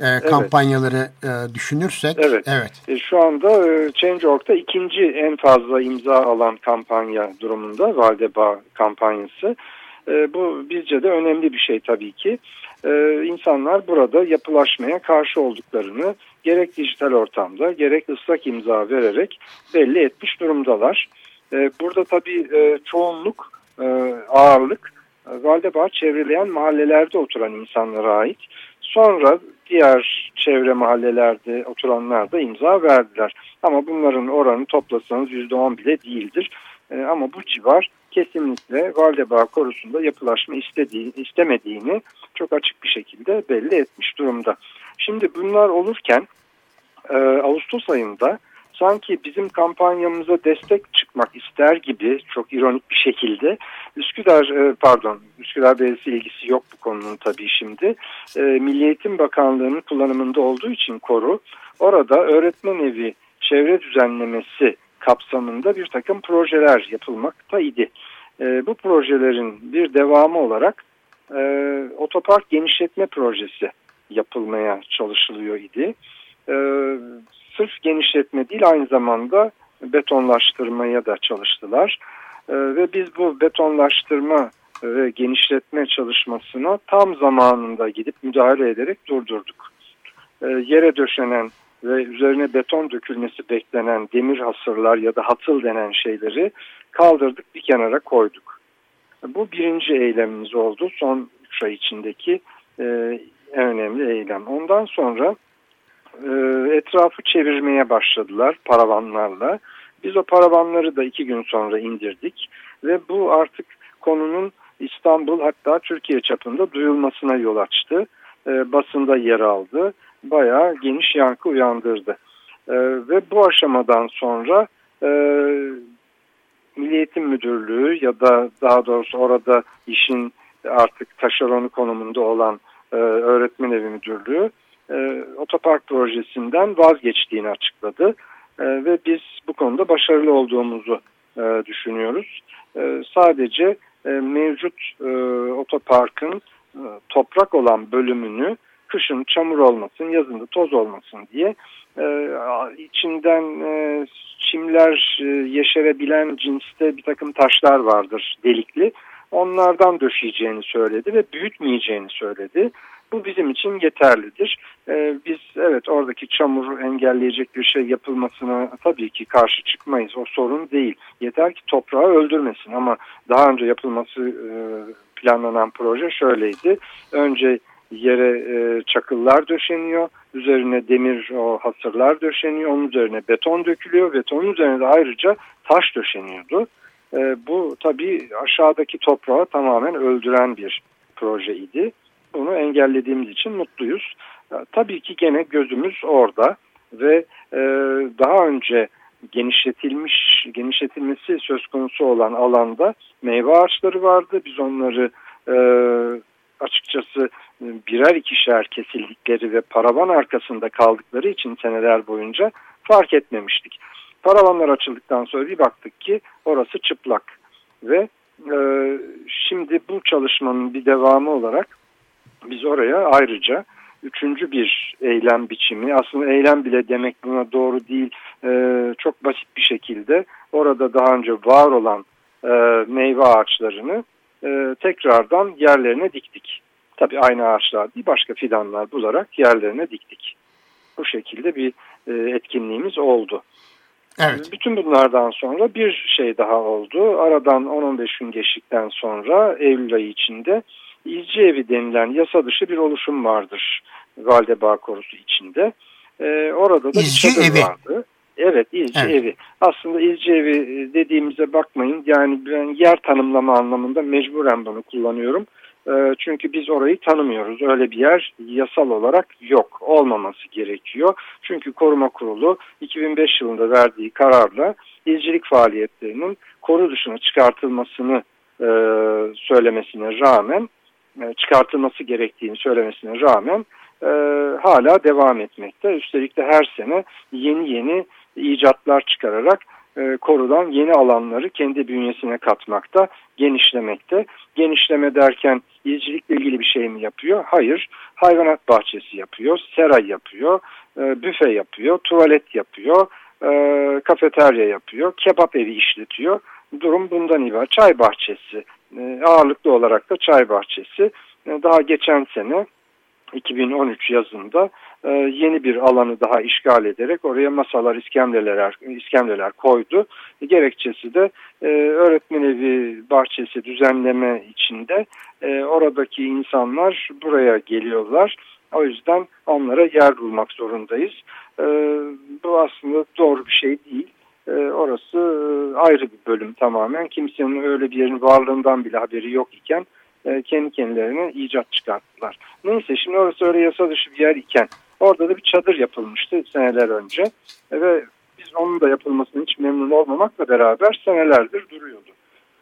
evet, e, kampanyaları evet. e, düşünürsek. Evet. evet. E, şu anda e, Change.org'da ikinci en fazla imza alan kampanya durumunda Valdeba kampanyası. E, bu bizce de önemli bir şey tabii ki. E, insanlar burada yapılaşmaya karşı olduklarını gerek dijital ortamda gerek ıslak imza vererek belli etmiş durumdalar. E, burada tabii çoğunluk, ağırlık Valdebağ çevreleyen mahallelerde oturan insanlara ait. Sonra diğer çevre mahallelerde oturanlar da imza verdiler. Ama bunların oranı toplasanız %10 bile değildir. Ama bu civar kesinlikle Valdebağ korusunda yapılaşma istediği, istemediğini çok açık bir şekilde belli etmiş durumda. Şimdi bunlar olurken e, Ağustos ayında sanki bizim kampanyamıza destek çıkmak ister gibi çok ironik bir şekilde Üsküdar e, pardon Üsküdar Belediyesi ilgisi yok bu konunun tabii şimdi e, Milli Eğitim Bakanlığı'nın kullanımında olduğu için koru orada öğretmen evi çevre düzenlemesi kapsamında bir takım projeler yapılmakta idi. E, bu projelerin bir devamı olarak otopark genişletme projesi yapılmaya çalışılıyor idi sırf genişletme değil aynı zamanda betonlaştırmaya da çalıştılar. E, ve biz bu betonlaştırma ve genişletme çalışmasına tam zamanında gidip müdahale ederek durdurduk. E, yere döşenen ve üzerine beton dökülmesi beklenen demir hasırlar ya da hatıl denen şeyleri kaldırdık bir kenara koyduk. Bu birinci eylemimiz oldu son üç ay içindeki e, en önemli eylem. Ondan sonra e, etrafı çevirmeye başladılar paravanlarla. Biz o paravanları da iki gün sonra indirdik ve bu artık konunun İstanbul hatta Türkiye çapında duyulmasına yol açtı. E, basında yer aldı. Bayağı geniş yankı uyandırdı. E, ve bu aşamadan sonra e, Milli Eğitim Müdürlüğü ya da daha doğrusu orada işin artık taşeronu konumunda olan e, Öğretmen Evi Müdürlüğü e, otopark projesinden vazgeçtiğini açıkladı. E, ve biz bu konuda başarılı olduğumuzu e, düşünüyoruz. E, sadece e, mevcut e, otoparkın e, toprak olan bölümünü kışın çamur olmasın, yazında toz olmasın diye e, içinden e, çimler e, yeşerebilen cinste bir takım taşlar vardır delikli. Onlardan döşeyeceğini söyledi ve büyütmeyeceğini söyledi. Bu bizim için yeterlidir. Ee, biz evet oradaki çamuru engelleyecek bir şey yapılmasına tabii ki karşı çıkmayız. O sorun değil. Yeter ki toprağı öldürmesin ama daha önce yapılması e, planlanan proje şöyleydi. Önce yere e, çakıllar döşeniyor. Üzerine demir o hasırlar döşeniyor. Onun üzerine beton dökülüyor. Betonun üzerine de ayrıca taş döşeniyordu. E, bu tabii aşağıdaki toprağı tamamen öldüren bir projeydi. Bunu engellediğimiz için mutluyuz. E, tabii ki gene gözümüz orada ve e, daha önce genişletilmiş, genişletilmesi söz konusu olan alanda meyve ağaçları vardı. Biz onları e, açıkçası birer ikişer kesildikleri ve paravan arkasında kaldıkları için seneler boyunca fark etmemiştik. Paravanlar açıldıktan sonra bir baktık ki orası çıplak ve e, şimdi bu çalışmanın bir devamı olarak biz oraya ayrıca üçüncü bir eylem biçimi aslında eylem bile demek buna doğru değil e, çok basit bir şekilde orada daha önce var olan e, meyve ağaçlarını e, tekrardan yerlerine diktik. Tabi aynı ağaçlar değil başka fidanlar bularak yerlerine diktik. Bu şekilde bir e, etkinliğimiz oldu. Evet. Bütün bunlardan sonra bir şey daha oldu. Aradan 10-15 gün geçtikten sonra Eylül ayı içinde İzci Evi denilen yasa dışı bir oluşum vardır Valdebağ Korusu içinde. Ee, orada da İzci evi. vardı. Evet İzci evet. Evi. Aslında İzci Evi dediğimize bakmayın. Yani ben yer tanımlama anlamında mecburen bunu kullanıyorum. Ee, çünkü biz orayı tanımıyoruz. Öyle bir yer yasal olarak yok. Olmaması gerekiyor. Çünkü Koruma Kurulu 2005 yılında verdiği kararla izcilik faaliyetlerinin koru dışına çıkartılmasını e, söylemesine rağmen e, çıkartılması gerektiğini söylemesine rağmen e, hala devam etmekte. Üstelik de her sene yeni yeni icatlar çıkararak e, korudan yeni alanları kendi bünyesine katmakta, genişlemekte. Genişleme derken izcilikle ilgili bir şey mi yapıyor? Hayır. Hayvanat bahçesi yapıyor, seray yapıyor, e, büfe yapıyor, tuvalet yapıyor, e, kafeterya yapıyor, kebap evi işletiyor. Durum bundan ibaret. Çay bahçesi, e, ağırlıklı olarak da çay bahçesi. Daha geçen sene 2013 yazında e, yeni bir alanı daha işgal ederek oraya masalar, iskemleler, iskemleler koydu. Gerekçesi de e, öğretmen evi bahçesi düzenleme içinde e, oradaki insanlar buraya geliyorlar. O yüzden onlara yer bulmak zorundayız. Bu aslında doğru bir şey değil. Orası ayrı bir bölüm tamamen. Kimsenin öyle bir yerin varlığından bile haberi yok iken kendi kendilerine icat çıkarttılar. Neyse şimdi orası öyle yasa dışı bir yer iken orada da bir çadır yapılmıştı seneler önce e, ve biz onun da yapılmasının hiç memnun olmamakla beraber senelerdir duruyordu.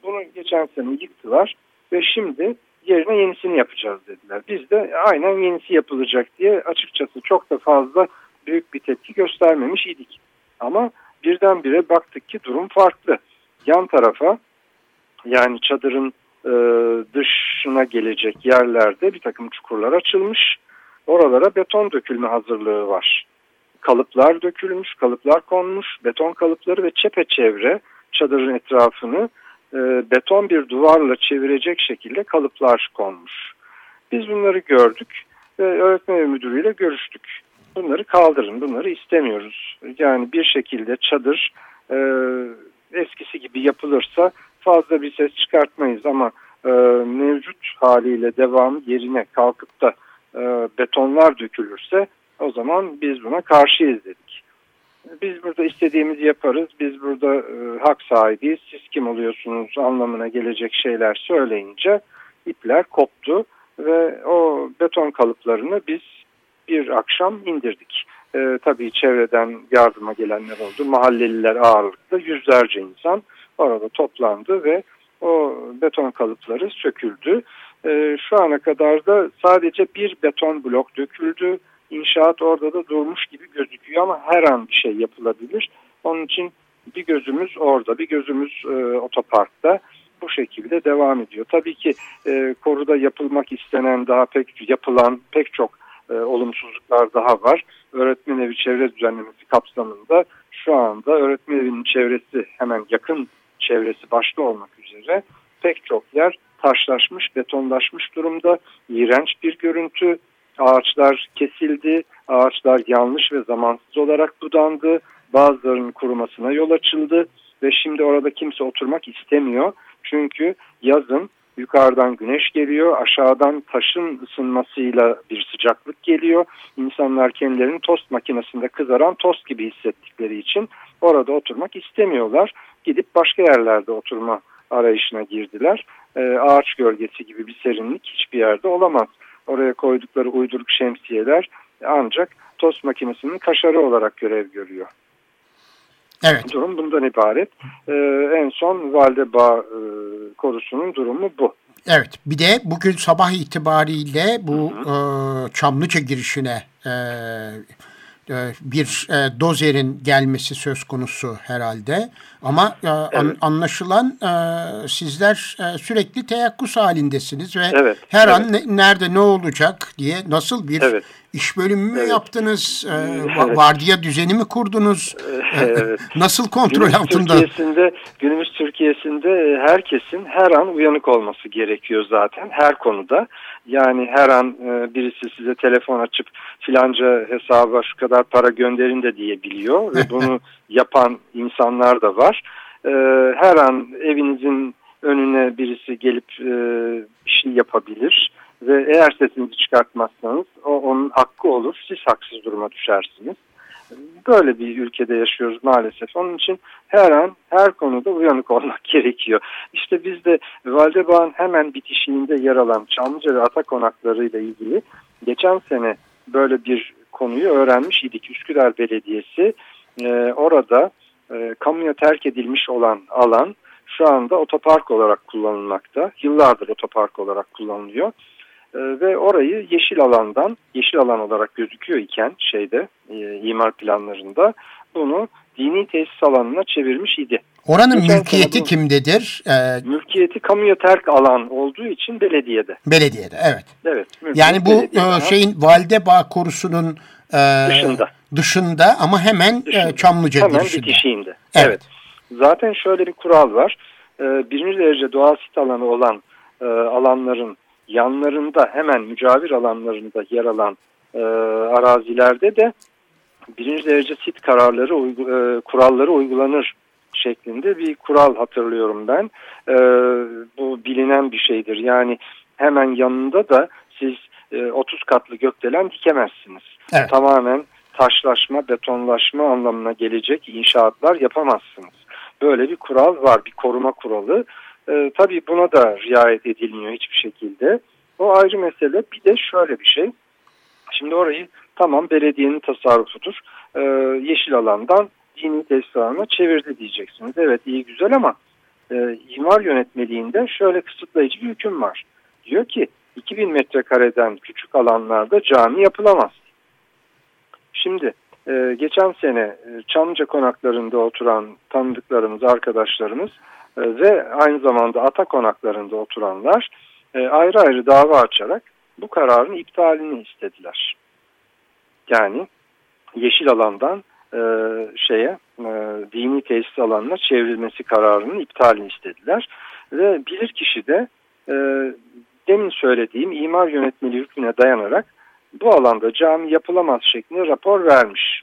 Bunu geçen sene yıktılar ve şimdi yerine yenisini yapacağız dediler. Biz de aynen yenisi yapılacak diye açıkçası çok da fazla büyük bir tepki göstermemiş idik. Ama birdenbire baktık ki durum farklı. Yan tarafa yani çadırın e, dışına gelecek yerlerde bir takım çukurlar açılmış. Oralara beton dökülme hazırlığı var. Kalıplar dökülmüş, kalıplar konmuş, beton kalıpları ve çepeçevre çadırın etrafını e, beton bir duvarla çevirecek şekilde kalıplar konmuş. Biz bunları gördük ve öğretmen müdürüyle görüştük. Bunları kaldırın, bunları istemiyoruz. Yani bir şekilde çadır e, eskisi gibi yapılırsa fazla bir ses çıkartmayız ama e, mevcut haliyle devam yerine kalkıp da e, betonlar dökülürse o zaman biz buna karşıyız dedik. Biz burada istediğimizi yaparız, biz burada e, hak sahibiyiz, siz kim oluyorsunuz anlamına gelecek şeyler söyleyince ipler koptu ve o beton kalıplarını biz bir akşam indirdik. E, tabii çevreden yardıma gelenler oldu. Mahalleliler ağırlıklı yüzlerce insan orada toplandı ve o beton kalıpları söküldü. E, şu ana kadar da sadece bir beton blok döküldü. İnşaat orada da durmuş gibi gözüküyor ama her an bir şey yapılabilir. Onun için bir gözümüz orada, bir gözümüz e, otoparkta bu şekilde devam ediyor. Tabii ki e, koruda yapılmak istenen daha pek yapılan pek çok e, olumsuzluklar daha var. Öğretmen evi çevre düzenlemesi kapsamında şu anda öğretmen evinin çevresi hemen yakın çevresi başta olmak üzere pek çok yer taşlaşmış, betonlaşmış durumda. İğrenç bir görüntü. Ağaçlar kesildi, ağaçlar yanlış ve zamansız olarak budandı. Bazılarının kurumasına yol açıldı ve şimdi orada kimse oturmak istemiyor. Çünkü yazın yukarıdan güneş geliyor, aşağıdan taşın ısınmasıyla bir sıcaklık geliyor. İnsanlar kendilerini tost makinesinde kızaran tost gibi hissettikleri için orada oturmak istemiyorlar. Gidip başka yerlerde oturma arayışına girdiler. E, ağaç gölgesi gibi bir serinlik hiçbir yerde olamaz. Oraya koydukları uyduruk şemsiyeler ancak tost makinesinin kaşarı olarak görev görüyor. Evet. Durum bundan ibaret. Ee, en son Valdeba e, korusunun durumu bu. Evet bir de bugün sabah itibariyle bu hı hı. E, Çamlıca girişine e, bir e, dozerin gelmesi söz konusu herhalde. Ama e, evet. anlaşılan sizler sürekli teyakkuz halindesiniz ve evet. her evet. an ne, nerede ne olacak diye nasıl bir evet. iş bölümü mü evet. yaptınız? Evet. Vardiya düzeni mi kurdunuz? Evet. Nasıl kontrol günümüz altında? Türkiye'sinde, günümüz Türkiye'sinde herkesin her an uyanık olması gerekiyor zaten her konuda. Yani her an birisi size telefon açıp filanca hesaba şu kadar para gönderin de diyebiliyor ve bunu yapan insanlar da var. Ee, her an evinizin önüne birisi gelip e, bir şey yapabilir ve eğer sesinizi çıkartmazsanız o onun hakkı olur. Siz haksız duruma düşersiniz. Böyle bir ülkede yaşıyoruz maalesef. Onun için her an her konuda uyanık olmak gerekiyor. İşte biz de Valdebağ'ın hemen bitişiğinde yer alan Çamlıca ve Ata konakları ile ilgili geçen sene böyle bir konuyu öğrenmiş idik. Üsküdar Belediyesi e, orada e, kamuya terk edilmiş olan alan şu anda otopark olarak kullanılmakta. Yıllardır otopark olarak kullanılıyor. E, ve orayı yeşil alandan, yeşil alan olarak gözüküyor iken şeyde e, imar planlarında bunu dini tesis alanına çevirmiş idi. Oranın Geçen mülkiyeti bu, kimdedir? Ee, mülkiyeti kamuya terk alan olduğu için belediyede. Belediyede evet. Evet. Yani bu e, şeyin Validebağ korusunun e, dışında. Dışında ama hemen e, dışında. E, Çamlıca hemen girişinde. bitişiğinde. Evet. evet. Zaten şöyle bir kural var. E, birinci derece doğal sit alanı olan e, alanların yanlarında hemen mücavir alanlarında yer alan e, arazilerde de birinci derece sit kararları e, kuralları uygulanır şeklinde bir kural hatırlıyorum ben. E, bu bilinen bir şeydir. Yani hemen yanında da siz e, 30 katlı gökdelen dikemezsiniz. Evet. Tamamen taşlaşma, betonlaşma anlamına gelecek inşaatlar yapamazsınız. Böyle bir kural var, bir koruma kuralı. E, tabii buna da riayet edilmiyor hiçbir şekilde. O ayrı mesele. Bir de şöyle bir şey. Şimdi orayı tamam belediyenin tasarrufudur. E, yeşil alandan dini tesis çevirdi diyeceksiniz. Evet iyi güzel ama e, imar yönetmeliğinde şöyle kısıtlayıcı bir hüküm var. Diyor ki 2000 metrekareden küçük alanlarda cami yapılamaz. Şimdi e, geçen sene e, Çamlıca konaklarında oturan tanıdıklarımız, arkadaşlarımız ve aynı zamanda Ata konaklarında oturanlar e, ayrı ayrı dava açarak bu kararın iptalini istediler. Yani yeşil alandan e, şeye e, dini tesis alanına çevrilmesi kararının iptalini istediler. Ve bilirkişi de e, demin söylediğim imar yönetmeliği hükmüne dayanarak bu alanda cami yapılamaz şeklinde rapor vermiş.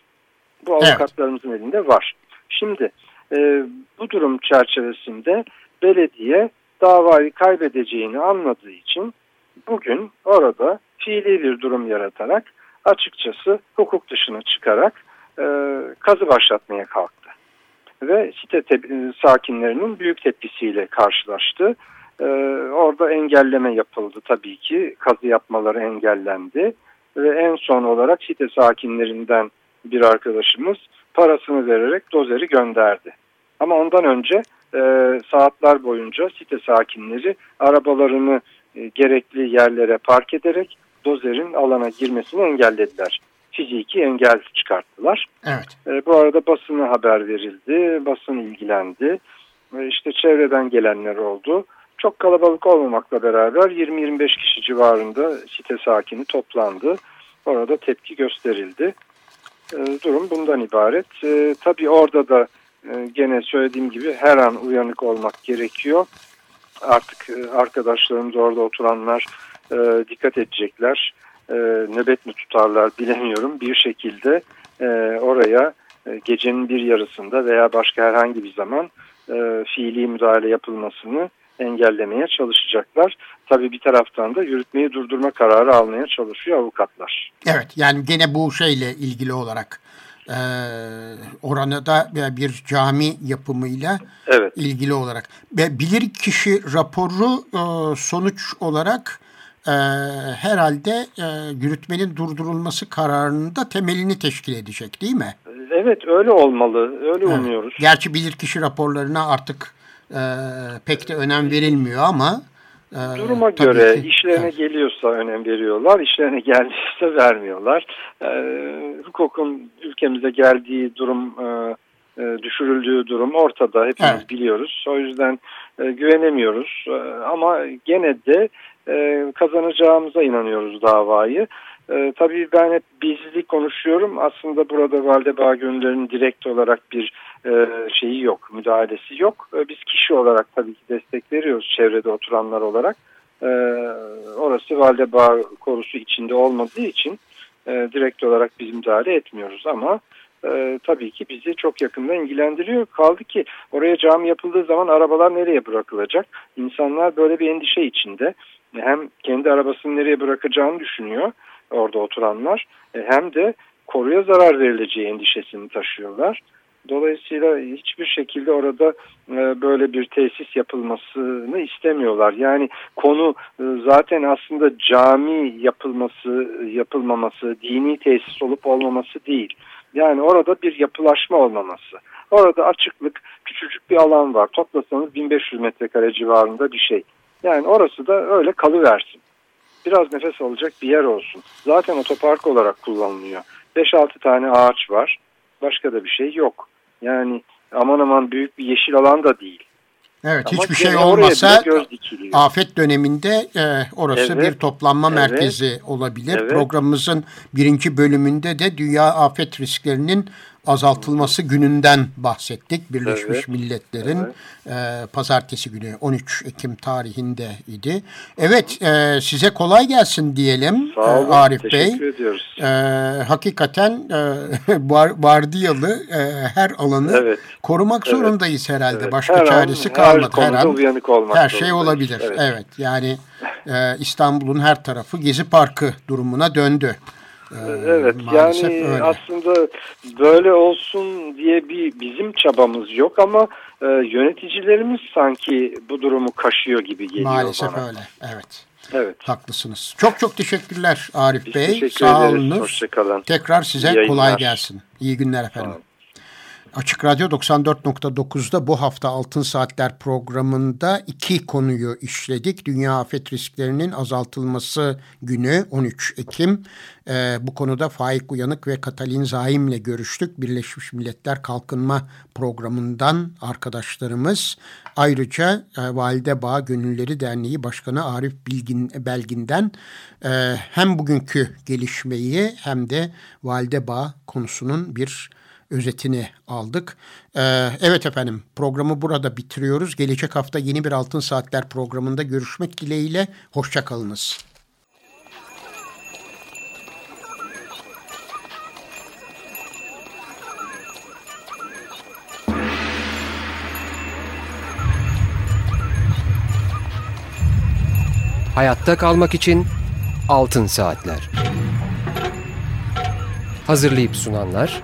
Bu avukatlarımızın evet. elinde var. Şimdi e, bu durum çerçevesinde belediye davayı kaybedeceğini anladığı için bugün orada fiili bir durum yaratarak açıkçası hukuk dışına çıkarak e, kazı başlatmaya kalktı. Ve site sakinlerinin büyük tepkisiyle karşılaştı. E, orada engelleme yapıldı tabii ki. Kazı yapmaları engellendi. Ve en son olarak site sakinlerinden bir arkadaşımız parasını vererek dozeri gönderdi. Ama ondan önce e, saatler boyunca site sakinleri arabalarını e, gerekli yerlere park ederek dozerin alana girmesini engellediler. Fiziki engel çıkarttılar. Evet. E, bu arada basına haber verildi, basın ilgilendi. E, işte çevreden gelenler oldu. Çok kalabalık olmamakla beraber 20-25 kişi civarında site sakini toplandı. orada tepki gösterildi. E, durum bundan ibaret. E, tabii orada da e, gene söylediğim gibi her an uyanık olmak gerekiyor. Artık e, arkadaşlarımız orada oturanlar e, dikkat edecekler. E, nöbet mi tutarlar bilemiyorum. Bir şekilde e, oraya e, gecenin bir yarısında veya başka herhangi bir zaman e, fiili müdahale yapılmasını engellemeye çalışacaklar. Tabii bir taraftan da yürütmeyi durdurma kararı almaya çalışıyor avukatlar. Evet yani gene bu şeyle ilgili olarak e, oranı da bir cami yapımıyla evet. ilgili olarak. Bilir kişi raporu e, sonuç olarak e, herhalde e, yürütmenin durdurulması kararının da temelini teşkil edecek değil mi? Evet öyle olmalı. Öyle evet. umuyoruz. Gerçi bilirkişi raporlarına artık e, pek de önem verilmiyor ama e, Duruma göre ki, işlerine evet. geliyorsa önem veriyorlar, işlerine geldiyse vermiyorlar. E, hukukun ülkemize geldiği durum, e, e, düşürüldüğü durum ortada hepimiz evet. biliyoruz. O yüzden e, güvenemiyoruz e, ama gene de e, kazanacağımıza inanıyoruz davayı. E, tabii ben hep bizli konuşuyorum. Aslında burada Valdebağ Gönülleri'nin direkt olarak bir şeyi yok, müdahalesi yok. E, biz kişi olarak tabii ki destek veriyoruz çevrede oturanlar olarak. E, orası Valdebağ korusu içinde olmadığı için e, direkt olarak biz müdahale etmiyoruz ama e, tabii ki bizi çok yakından ilgilendiriyor. Kaldı ki oraya cami yapıldığı zaman arabalar nereye bırakılacak? İnsanlar böyle bir endişe içinde. Hem kendi arabasını nereye bırakacağını düşünüyor orada oturanlar e, hem de koruya zarar verileceği endişesini taşıyorlar. Dolayısıyla hiçbir şekilde orada e, böyle bir tesis yapılmasını istemiyorlar. Yani konu e, zaten aslında cami yapılması, yapılmaması, dini tesis olup olmaması değil. Yani orada bir yapılaşma olmaması. Orada açıklık, küçücük bir alan var. Toplasanız 1500 metrekare civarında bir şey. Yani orası da öyle kalıversin biraz nefes alacak bir yer olsun. Zaten otopark olarak kullanılıyor. 5-6 tane ağaç var. Başka da bir şey yok. Yani aman aman büyük bir yeşil alan da değil. Evet Ama hiçbir şey olmasa afet döneminde e, orası evet, bir toplanma evet, merkezi olabilir. Evet. Programımızın birinci bölümünde de dünya afet risklerinin azaltılması gününden bahsettik. Birleşmiş evet. Milletler'in evet. E, pazartesi günü 13 Ekim tarihinde idi. Evet e, size kolay gelsin diyelim Sağ olun, e, Arif Bey. ediyoruz. E, hakikaten e, vardiyalı e, her alanı evet. korumak evet. zorundayız herhalde. Evet. Başka her çaresi an, kalmadı. Her, her an uyanık olmak her şey olabilir. Evet, evet yani e, İstanbul'un her tarafı Gezi Parkı durumuna döndü. Ee, evet yani öyle. aslında böyle olsun diye bir bizim çabamız yok ama e, yöneticilerimiz sanki bu durumu kaşıyor gibi geliyor Maalesef bana. öyle evet. Evet. Haklısınız. Çok çok teşekkürler Arif Biz Bey. Teşekkür Sağ olunuz. Hoşçakalın. Tekrar size kolay gelsin. İyi günler efendim. Tamam. Açık Radyo 94.9'da bu hafta Altın Saatler programında iki konuyu işledik. Dünya afet risklerinin azaltılması günü 13 Ekim. Ee, bu konuda Faik Uyanık ve Katalin Zaim'le görüştük. Birleşmiş Milletler Kalkınma Programı'ndan arkadaşlarımız. Ayrıca e, Valide Bağ Gönülleri Derneği Başkanı Arif Bilgin, Belgin'den e, hem bugünkü gelişmeyi hem de Valide Bağ konusunun bir özetini aldık. Ee, evet efendim programı burada bitiriyoruz. Gelecek hafta yeni bir Altın Saatler programında görüşmek dileğiyle. Hoşçakalınız. Hayatta kalmak için Altın Saatler. Hazırlayıp sunanlar